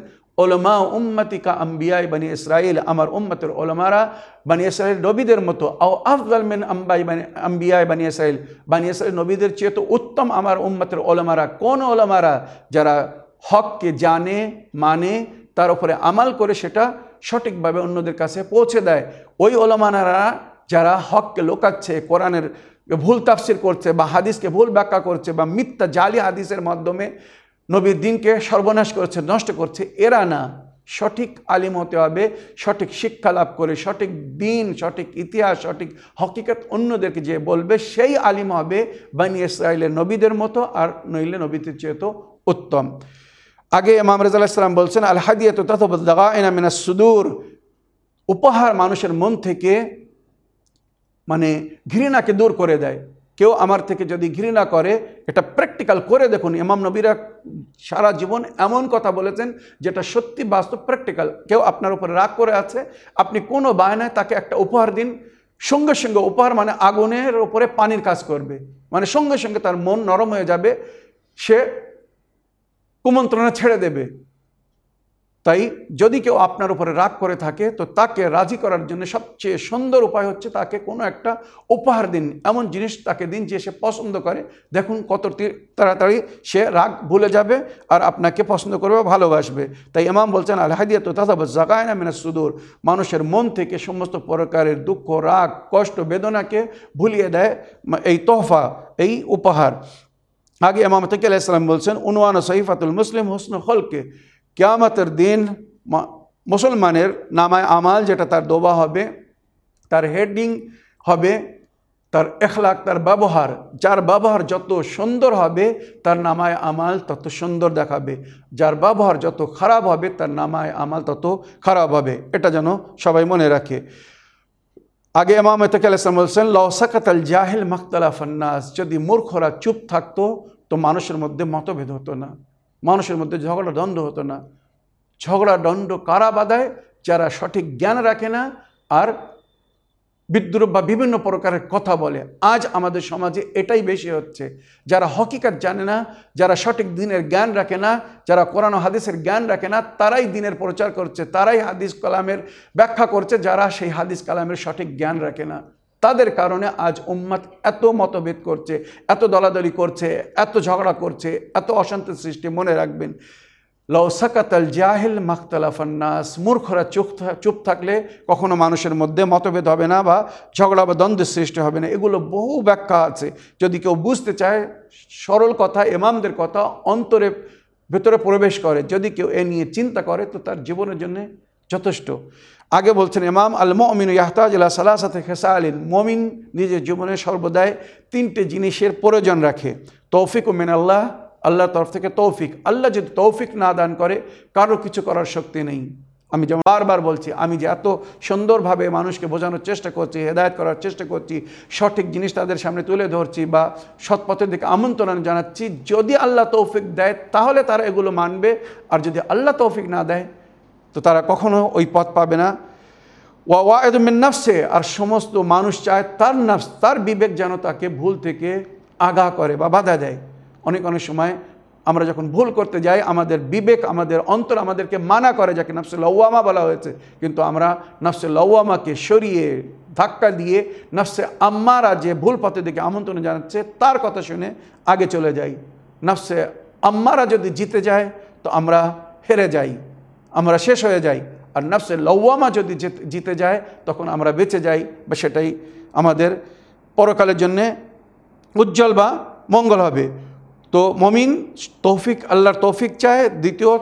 ওলমা উম্মতিকা আম্বিয়াই বানি ইসরায়েল আমার উম্মতের ওলমারা বানি ইসরায়েল নবীদের মতো আও আফজাল মেন আম্বাই বানি, আম্বিয়াই বানি ইসরায়েল বানি ইসরায়েল নবীদের চেয়ে তো উত্তম আমার উম্মতের ওলমারা কোন ওলমারা যারা হককে জানে মানে তার উপরে আমাল করে সেটা সঠিকভাবে অন্যদের কাছে পৌঁছে দেয়। ওই ওলামানারা যারা হককে লোকাচ্ছে, কোরআনের ভুল তাফসির করছে বা হাদিসকে ভুল ব্যাখ্যা করছে বা মিথ্যা জালি হাদিসের মাধ্যমে নবীর দিনকে সর্বনাশ করছে, নষ্ট করছে, এরা না। সঠিক আলিম হতে হবে, সঠিক শিক্ষা লাভ করে, সঠিক দিন, সঠিক ইতিহাস, সঠিক হকিকত অন্যদেরকে যে বলবে, সেই আলিম হবে বানি ইসরায়েলের নবীদের মতো আর নইলে নবীদের চেয়ে তো উত্তম। আগে ইমাম রেজাল্লাম বলছেন, আল হাদিয়াত তথা মিনা সুদূর। উপহার মানুষের মন থেকে মানে ঘৃণাকে দূর করে দেয়। কেউ আমার থেকে যদি ঘৃণা করে, এটা প্র্যাকটিক্যাল করে দেখুন। ইমাম নবীরা সারা জীবন এমন কথা বলেছেন, যেটা সত্যি বাস্তব প্র্যাকটিক্যাল কেউ আপনার উপরে রাগ করে আছে, আপনি কোনো বায়নায় তাকে একটা উপহার দিন, সঙ্গে সঙ্গে উপহার মানে আগুনের ওপরে পানির কাজ করবে। মানে সঙ্গে সঙ্গে তার মন নরম হয়ে যাবে। সে কুমন্ত্রণা ছেড়ে দেবে। তাই যদি কেউ আপনার উপরে রাগ করে থাকে, তো তাকে রাজি করার জন্য সবচেয়ে সুন্দর উপায় হচ্ছে তাকে কোনো একটা উপহার দিন। এমন জিনিস তাকে দিন যে সে পছন্দ করে। দেখুন কত তাড়াতাড়ি সে রাগ ভুলে যাবে আর আপনাকে পছন্দ করবে, ভালোবাসবে। তাই ইমাম বলছেন আলহাদিয়া তো তাথা জাগায় না মেনা সুদূর। মানুষের মন থেকে সমস্ত প্রকারের দুঃখ, রাগ, কষ্ট, বেদনাকে ভুলিয়ে দেয় এই তোহফা, এই উপহার। আগে ইমাম তকি আলাইসালাম বলছেন, উনওয়ান সহিফাতুল মুসলিম হুসন হলকে কেয়ামতের দিন মুসলমানের নামায় আমাল যেটা তার দোবা হবে, তার হেডিং হবে, তার এখলাক, তার ব্যবহার, যার ব্যবহার যত সুন্দর হবে, তার নামায় আমাল তত সুন্দর দেখাবে। যার ব্যবহার যত খারাপ হবে, তার নামায় আমাল তত খারাপ হবে। এটা যেন সবাই মনে রাখে। আগে ইমাম এতকালাম বলছেন লসাকাত আল জাহেল মখতলা ফান্নাস। যদি মূর্খরা চুপ থাকতো, তো মানুষের মধ্যে মতভেদ হতো না। মানুষের মধ্যে ঝগড়া, দ্বন্দ্ব হতো না। ঝগড়া দণ্ড কারা বাধায়? যারা সঠিক জ্ঞান রাখে না, আর বিদ্রুপ বা বিভিন্ন প্রকারের কথা বলে। আজ আমাদের সমাজে এটাই বেশি হচ্ছে। যারা হকিকাত জানে না, যারা সঠিক দিনের জ্ঞান রাখে না, যারা কোরআন হাদিসের জ্ঞান রাখে না, তারাই দিনের প্রচার করছে, তারাই হাদিস কালামের ব্যাখ্যা করছে, যারা সেই হাদিস কালামের সঠিক জ্ঞান রাখে না। তাদের কারণে আজ উম্মাদ এত মতভেদ করছে, এত দলাদলি করছে, এত ঝগড়া করছে, এত অশান্তির সৃষ্টি মনে রাখবেন। লও সাকাতাল জাহিল মাখতালাফান্নাস মূর্খরা চুপ চুপ থাকলে কখনো মানুষের মধ্যে মতভেদ হবে না বা ঝগড়া বা দ্বন্দ্বের সৃষ্টি হবে না। এগুলো বহু ব্যাখ্যা আছে। যদি কেউ বুঝতে চায়, সরল কথা এমামদের কথা অন্তরে ভেতরে প্রবেশ করে। যদি কেউ এ নিয়ে চিন্তা করে, তো তার জীবনের জন্য যথেষ্ট। আগে বলছেন ইমাম আল মমিন ইয়াহতাজ আল্লাহ সালাসাতে খেসা আলিন মমিন নিজের জীবনে সর্বদাই তিনটে জিনিসের প্রয়োজন রাখে। তৌফিক ও মিন আল্লাহ আল্লাহর তরফ থেকে তৌফিক। আল্লাহ যদি তৌফিক না দান করে, কারও কিছু করার শক্তি নেই। আমি যেমন বারবার বলছি, আমি যে এত সুন্দরভাবে মানুষকে বোঝানোর চেষ্টা করছি, হেদায়ত করার চেষ্টা করছি, সঠিক জিনিস তাদের সামনে তুলে ধরছি বা সৎপথের দিকে আমন্ত্রণ জানাচ্ছি, যদি আল্লাহ তৌফিক দেয়, তাহলে তারা এগুলো মানবে। আর যদি আল্লাহ তৌফিক না দেয়, তো তারা কখনো ওই পথ পাবে না। ওয়া ওয়ায়দমিন নাফসে, আর সমস্ত মানুষ চায় তার নাফস, তার বিবেক যেন তাকে ভুল থেকে আগা করে বা বাধা দেয়। অনেক অনেক সময় আমরা যখন ভুল করতে যাই, আমাদের বিবেক, আমাদের অন্তর আমাদেরকে মানা করে, যাকে নাফসে লওয়ামা বলা হয়েছে। কিন্তু আমরা নাফসে লওয়ামাকে সরিয়ে ধাক্কা দিয়ে নাফসে আম্মারা যে ভুল পথে দিকে আমন্ত্রণ জানাচ্ছে, তার কথা শুনে আগে চলে যাই। নাফসে আম্মারা যদি জিতে যায়, তো আমরা হেরে যাই, আমরা শেষ হয়ে যাই। আর নফসে লওয়ামা যদি জিত- যায়, তখন আমরা বেঁচে যাই, বা সেটাই আমাদের পরকালের জন্যে উজ্জ্বল বা মঙ্গল হবে। তো মমিন তৌফিক, আল্লাহর তৌফিক চায়। দ্বিতীয়,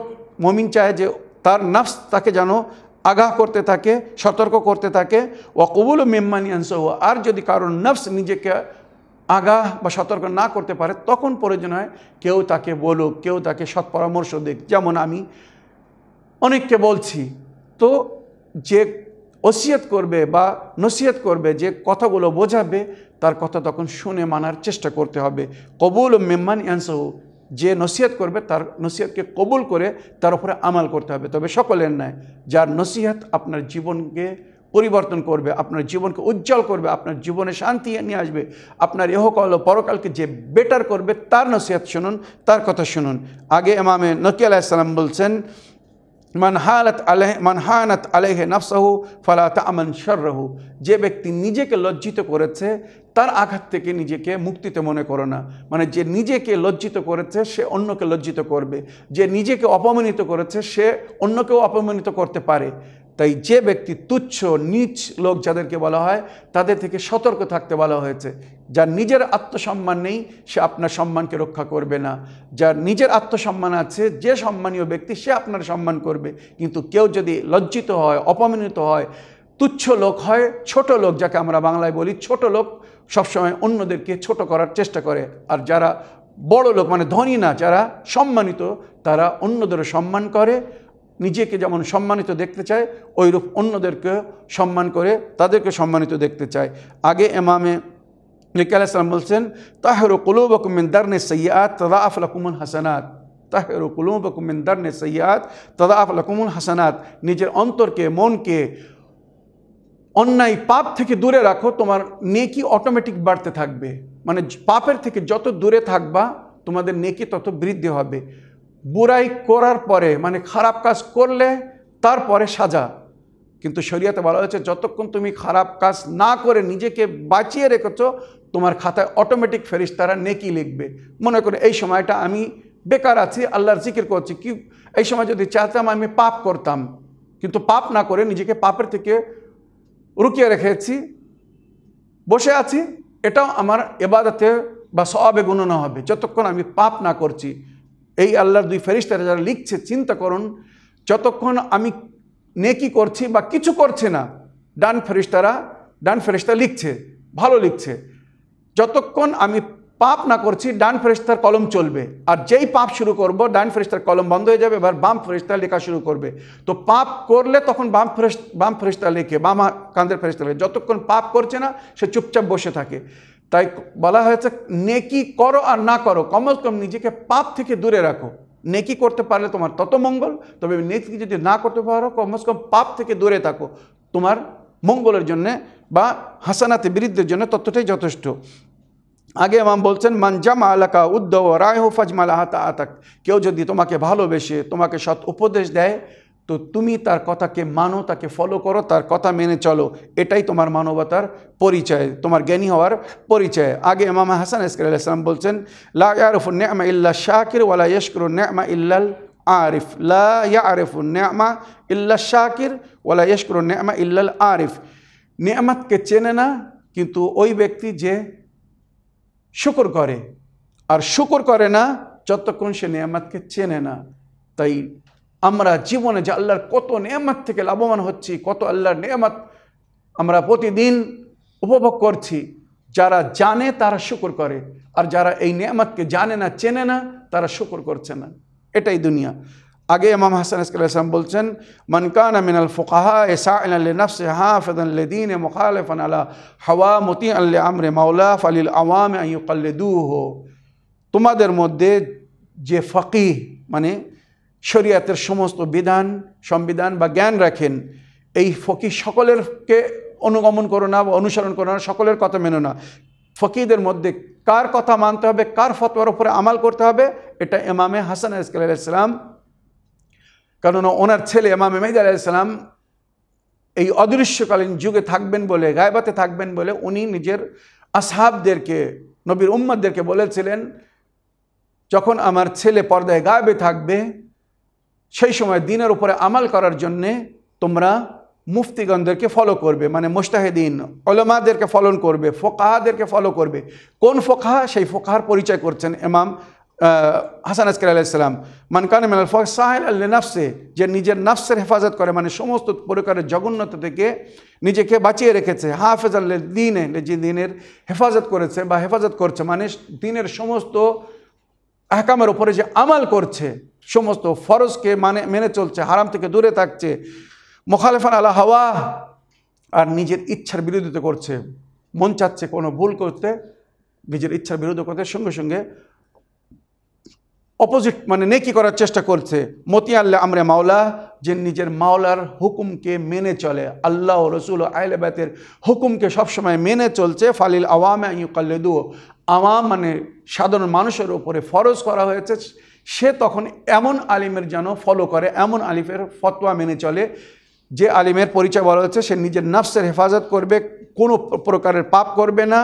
মমিন চায় যে তার নফস তাকে যেন আগাহ করতে থাকে, সতর্ক করতে থাকে। ও কবুল মেম্মানি আনসহ আর যদি কারোর নফস নিজেকে আগাহ বা সতর্ক না করতে পারে, তখন প্রয়োজন হয় কেউ তাকে বলুক, কেউ তাকে সৎ পরামর্শ দিক। যেমন আমি অনেককে বলছি, তো যে ওসিয়ত করবে বা নসিহত করবে, যে কথাগুলো বোঝাবে তার কথা তখন শুনে মানার চেষ্টা করতে হবে। কবুল ও মেম্মান ইয়ানসহু, যে নসিহত করবে তার নসিহতকে কবুল করে তার উপরে আমাল করতে হবে। তবে সকলের নয় যার নসিহত আপনার জীবনকে পরিবর্তন করবে, আপনার জীবনকে উজ্জ্বল করবে, আপনার জীবনে শান্তি নিয়ে আসবে, আপনার ইহকাল ও পরকালকে যে বেটার করবে তার নসিহত শুনুন, তার কথা শুনুন। আগে এমামে নকি আলাইসাল্লাম বলছেন মান আলেহ আলহ মান হানাত আলেহে নফসাহু ফালা তামান শর্রহু। যে ব্যক্তি নিজেকে লজ্জিত করেছে, তার আঘাত থেকে নিজেকে মুক্তিতে মনে করো না। মানে যে নিজেকে লজ্জিত করেছে, সে অন্যকে লজ্জিত করবে। যে নিজেকে অপমানিত করেছে, সে অন্যকেও অপমানিত করতে পারে। তাই যে ব্যক্তি তুচ্ছ, নিচ লোক যাদেরকে বলা হয়, তাদের থেকে সতর্ক থাকতে বলা হয়েছে। যার নিজের আত্মসম্মান নেই, সে আপনার সম্মানকে রক্ষা করবে না। যার নিজের আত্মসম্মান আছে, যে সম্মানীয় ব্যক্তি, সে আপনার সম্মান করবে। কিন্তু কেউ যদি লজ্জিত হয়, অপমানিত হয়, তুচ্ছ লোক হয়, ছোট লোক, যাকে আমরা বাংলায় বলি ছোট লোক, সবসময় অন্যদেরকে ছোট করার চেষ্টা করে। আর যারা বড় লোক মানে ধনী না, যারা সম্মানিত, তারা অন্যদেরও সম্মান করে নিজেকে যেমন সম্মানিত দেখতে চায় ওইরূপ অন্যদেরকে সম্মান করে তাদেরকে সম্মানিত দেখতে চায়। আগে এমামে নকি আলাইসালাম বলছেন, তাহের কুলুবকুমিন দারনে সৈয়াত তদা আফলাকুমুল হাসানাত। তাহের কুলুবকুমিন দারনে সৈয়াত তদা আফলাকুমুল হাসানাত। নিজের অন্তরকে, মনকে অন্যায় পাপ থেকে দূরে রাখো, তোমার নেকি অটোমেটিক বাড়তে থাকবে। মানে পাপের থেকে যত দূরে থাকবা, তোমাদের নেকি তত বৃদ্ধি হবে। বুড়াই করার পরে মানে খারাপ কাজ করলে তারপরে সাজা। কিন্তু শরীয়তে বলা হয়েছে, যতক্ষণ তুমি খারাপ কাজ না করে নিজেকে বাঁচিয়ে রেখেছ, তোমার খাতায় অটোমেটিক ফেরিস্তারা নেকি লিখবে। মনে করে, এই সময়টা আমি বেকার আছি, আল্লাহর জিকির করছি। কি, এই সময় যদি চাইতাম আমি পাপ করতাম, কিন্তু পাপ না করে নিজেকে পাপের থেকে রুকিয়ে রেখেছি, বসে আছি, এটাও আমার এবাদতে বা সবে গণনা হবে। যতক্ষণ আমি পাপ না করছি এই আল্লাহর দুই ফেরিস্তারা যারা লিখছে, চিন্তা করুন, যতক্ষণ আমি নেকি করছি বা কিছু করছে না, ডান ফেরিস্তারা ডান ফেরিস্তা লিখছে, ভালো লিখছে। যতক্ষণ আমি পাপ না করছি, ডান ফেরিস্তার কলম চলবে। আর যেই পাপ শুরু করব, ডান ফেরিস্তার কলম বন্ধ হয়ে যাবে, এবার বাম ফেরিস্তা লেখা শুরু করবে। তো পাপ করলে তখন বাম ফেরিস বাম ফেরিস্তা লেখে, বাম কান্দের ফেরিস্তা লেখে। যতক্ষণ পাপ করছে না, সে চুপচাপ বসে থাকে। তাই বলা হয়েছে, নেকি করো আর না করো কমস কম নিজেকে পাপ থেকে দূরে রাখো। নেকি করতে পারলে তোমার তত মঙ্গল, তবে নেকি যদি না করতে পারো কমস কম পাপ থেকে দূরে থাকো। তোমার মঙ্গলের জন্যে বা হাসানাতে বৃদ্ধির জন্য ততটাই যথেষ্ট। আগে ইমাম বলছেন, মান জামা আলাকা উদ্দ রায় হো ফাজমাল আহাতা আতাক কেউ যদি তোমাকে ভালোবেসে, তোমাকে সৎ উপদেশ দেয় তো তুমি তার কথাকে মানো, তাকে ফলো করো, তার কথা মেনে চলো। এটাই তোমার মানবতার পরিচয়, তোমার জ্ঞানী হওয়ার পরিচয়। আগে ইমাম হাসান ইসকার আলাইসলাম বলছেন, লা ইয়ারফু নেমা ইল্লা শাকির ওয়ালা ইয়শকরু নেমা ইল্লাল আরিফ। লা ইয়ারফু নেমা ইল্লা শাকির ওয়ালা ইয়শকরু নেমা ইল্লাল আরিফ। নেয়ামাতকে চেনে না, কিন্তু ওই ব্যক্তি যে শুকর করে। আর শুকর করে না, যতক্ষণ সে নিয়ামতকে চেনে না, তাই আমরা জীবনে যে আল্লাহর কত নেয়ামত থেকে লাভবান হচ্ছি, কত আল্লাহর নেয়ামত আমরা প্রতিদিন উপভোগ করছি, যারা জানে তারা শুকর করে, আর যারা এই নেয়ামতকে জানে না, চেনে না, তারা শুকর করছে না। এটাই দুনিয়া। আগে ইমাম হাসান ইসলাম বলছেন মনকান মিনাল ফুকাহা আল্লি নফস হাফিদান লিদিন মুখালিফান আলা হাওয়া মতি আল্লি আমরে মাওলা, ফালিল আওয়াম আইয়ুকাল্লিদুহু তোমাদের মধ্যে যে ফকিহ মানে শরিয়াতের সমস্ত বিধান, সংবিধান বা জ্ঞান রাখেন, এই ফকিহ সকলেরকে অনুগমন করো না বা অনুসরণ করো না, সকলের কথা মেনো না। ফকিদের মধ্যে কার কথা মানতে হবে, কার ফতোয়ার উপরে আমাল করতে হবে, এটা এমামে হাসান আলাইসালাম কেননা ওনার ছেলে এমামে মেহদ আলাইসালাম এই অদৃশ্যকালীন যুগে থাকবেন বলে, গায়বাতে থাকবেন বলে উনি নিজের আসহাবদেরকে, নবীর উম্মদদেরকে বলেছিলেন, যখন আমার ছেলে পর্দায় গায়েবে থাকবে সেই সময় দিনের উপরে আমাল করার জন্যে তোমরা মুফতিগণদেরকে ফলো করবে মানে মুস্তাহেদিন অলমাদেরকে ফলন করবে, ফোকাহাদেরকে ফলো করবে। কোন ফোকাহা? সেই ফোকাহার পরিচয় করছেন এমাম হাসান আজকার আলাইসালাম মানকান মিনাল ফক সাহেল আল্লি নাফসে যে নিজের নাফসের হেফাজত করে মানে সমস্ত প্রকারের জঘন্যতা থেকে নিজেকে বাঁচিয়ে রেখেছে হাফেজ আল্লে দিনে যে দিনের হেফাজত করেছে বা হেফাজত করছে মানে দিনের সমস্ত আহকামের ওপরে যে আমাল করছে সমস্ত ফরজকে মানে মেনে চলছে, হারাম থেকে দূরে থাকছে। মোখালেফান আলা হাওয়া আর নিজের ইচ্ছার বিরোধিতা করছে। মন চাচ্ছে কোনো ভুল করতে, নিজের ইচ্ছার বিরোধিতা করতে, সঙ্গে সঙ্গে অপোজিট মানে নেকি করার চেষ্টা করছে। মতি আল্লাহ আমরা মাওলা, যে নিজের মাওলার হুকুমকে মেনে চলে। আল্লাহ রসুল আইলাবাতের হুকুমকে সবসময় মেনে চলছে। ফালিল আওয়ামে ইউকাল্লেদু আওয়াম মানে সাধারণ মানুষের ওপরে ফরজ করা হয়েছে। সে তখন এমন আলিমের যেন ফলো করে, এমন আলিফের ফতোয়া মেনে চলে, যে আলিমের পরিচয় বলা হচ্ছে সে নিজের নফসের হেফাজত করবে, কোনো প্রকারের পাপ করবে না,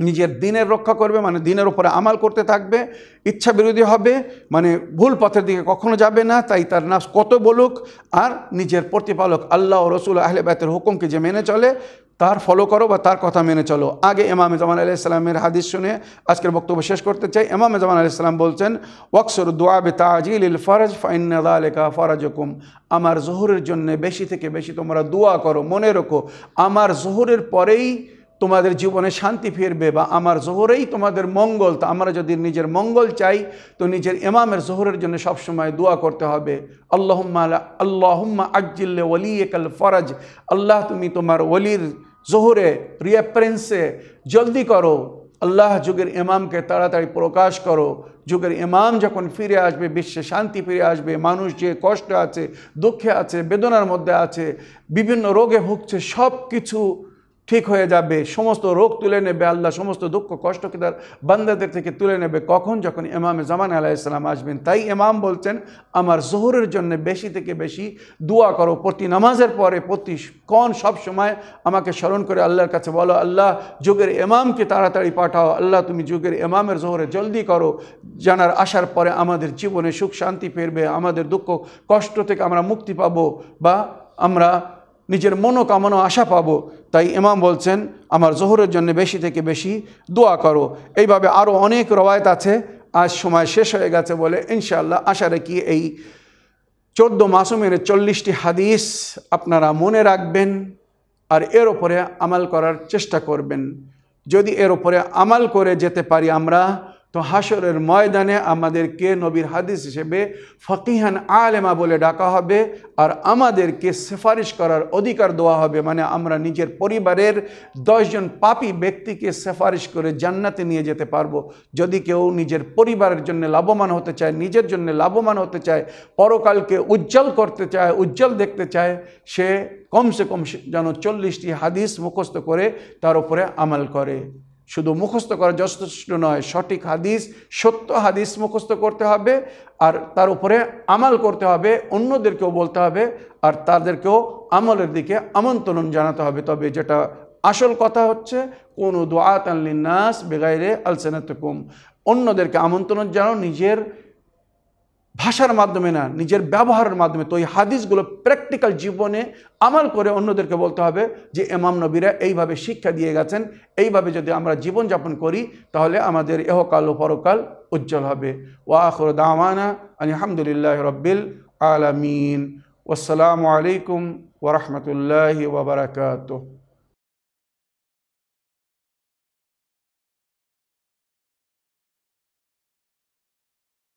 নিজের দিনের রক্ষা করবে মানে দিনের উপরে আমাল করতে থাকবে, ইচ্ছা বিরোধী হবে মানে ভুল পথের দিকে কখনো যাবে না, তাই তার নাফস কত বলুক, আর নিজের প্রতিপালক আল্লাহ রসুল আহলে বাতের হুকুমকে যে মেনে চলে তার ফলো করো বা তার কথা মেনে চলো। আগে ইমাম জামান আলাইসালামের হাদিস শুনে আজকের বক্তব্য শেষ করতে চাই। ইমাম জামান আলাইসালাম বলছেন, ওয়াকসর দোয়াবে তাজিল ইল ফরজ ফাইনাদা লেখা ফরাজ হুকুম আমার জহুরের জন্য বেশি থেকে বেশি তোমরা দোয়া করো, মনে রেখো। আমার জহুরের পরেই তোমাদের জীবনে শান্তি ফিরবে বা আমার জোহরেই তোমাদের মঙ্গল। তা আমরা যদি নিজের মঙ্গল চাই, তো নিজের ইমামের জোহরের জন্য সবসময় দোয়া করতে হবে। আল্লাহম্মা আল্লাহম্মা আজ্জিল্লে ওলি একাল ফরাজ। আল্লাহ তুমি তোমার ওলির জোহরে রিয়াপ্রেন্সে জলদি করো। আল্লাহ যুগের ইমামকে তাড়াতাড়ি প্রকাশ করো। যুগের ইমাম যখন ফিরে আসবে, বিশ্বে শান্তি ফিরে আসবে, মানুষ যে কষ্ট আছে, দুঃখে আছে, বেদনার মধ্যে আছে, বিভিন্ন রোগে ভুগছে সব কিছু ঠিক হয়ে যাবে, সমস্ত রোগ তুলে নেবে আল্লাহ, সমস্ত দুঃখ কষ্টকে তার বান্দাদের থেকে তুলে নেবে। কখন? যখন ইমামে জামান আলাইসালাম আসবেন, তাই ইমাম বলছেন, আমার জোহরের জন্য বেশি থেকে বেশি দোয়া করো, প্রতি নামাজের পরে প্রতি কন সব সময় আমাকে স্মরণ করে আল্লাহর কাছে বলো, আল্লাহ, যুগের ইমামকে তাড়াতাড়ি পাঠাও, আল্লাহ, তুমি যুগের ইমামের জোহরে জলদি করো। জানার আসার পরে আমাদের জীবনে সুখ শান্তি ফিরবে, আমাদের দুঃখ, কষ্ট থেকে আমরা মুক্তি পাবো বা আমরা নিজের মনোকামনা আশা পাবো। তাই ইমাম বলছেন, আমার জোহরের জন্য বেশি থেকে বেশি দোয়া করো। এইভাবে আরও অনেক রবায়ত আছে। আজ সময় শেষ হয়ে গেছে বলে ইনশাআল্লাহ আশা রাখি এই চোদ্দ মাসুমের চল্লিশটি হাদিস আপনারা মনে রাখবেন আর এর ওপরে আমাল করার চেষ্টা করবেন। যদি এর ওপরে আমাল করে যেতে পারি আমরা তো হাসরের ময়দানে আমাদেরকে নবীর হাদিস হিসেবে ফকিহান আলেমা বলে ডাকা হবে আর আমাদেরকে সেফারিশ করার অধিকার দেওয়া হবে। মানে আমরা নিজের পরিবারের দশজন পাপি ব্যক্তিকে সেফারিশ করে জান্নাতে নিয়ে যেতে পারব। যদি কেউ নিজের পরিবারের জন্য লাভবান হতে চায়, নিজের জন্য লাভবান হতে চায়, পরকালকে উজ্জ্বল করতে চায়, উজ্জ্বল দেখতে চায়, সে কমসে কম যেন চল্লিশটি হাদিস মুখস্থ করে তার উপরে আমাল করে। শুধু মুখস্থ করা যথেষ্ট নয়, সঠিক হাদিস, সত্য হাদিস মুখস্থ করতে হবে, আর তার উপরে আমাল করতে হবে, অন্যদেরকেও বলতে হবে, আর তাদেরকেও আমলের দিকে আমন্ত্রণ জানাতে হবে। তবে যেটা আসল কথা হচ্ছে, কোন দোয়াত আল্লিনাস বেগাইরে আলসেনাতকুম। অন্যদেরকে আমন্ত্রণ জানাও, নিজের ভাষার মাধ্যমে না, নিজের ব্যবহারের মাধ্যমে তো এই হাদিসগুলো প্র্যাকটিক্যাল জীবনে আমাল করে অন্যদেরকে বলতে হবে যে এমাম নবীরা এইভাবে শিক্ষা দিয়ে গেছেন, এইভাবে যদি আমরা জীবনযাপন করি, তাহলে আমাদের এহকাল ও পরকাল উজ্জ্বল হবে। ওয়াখর দাওয়ানা আলহামদুলিল্লাহ রব্বিল আলামিন। আসসালামু আলাইকুম ওরহমতুল্লাহি ওবরাকাতুহ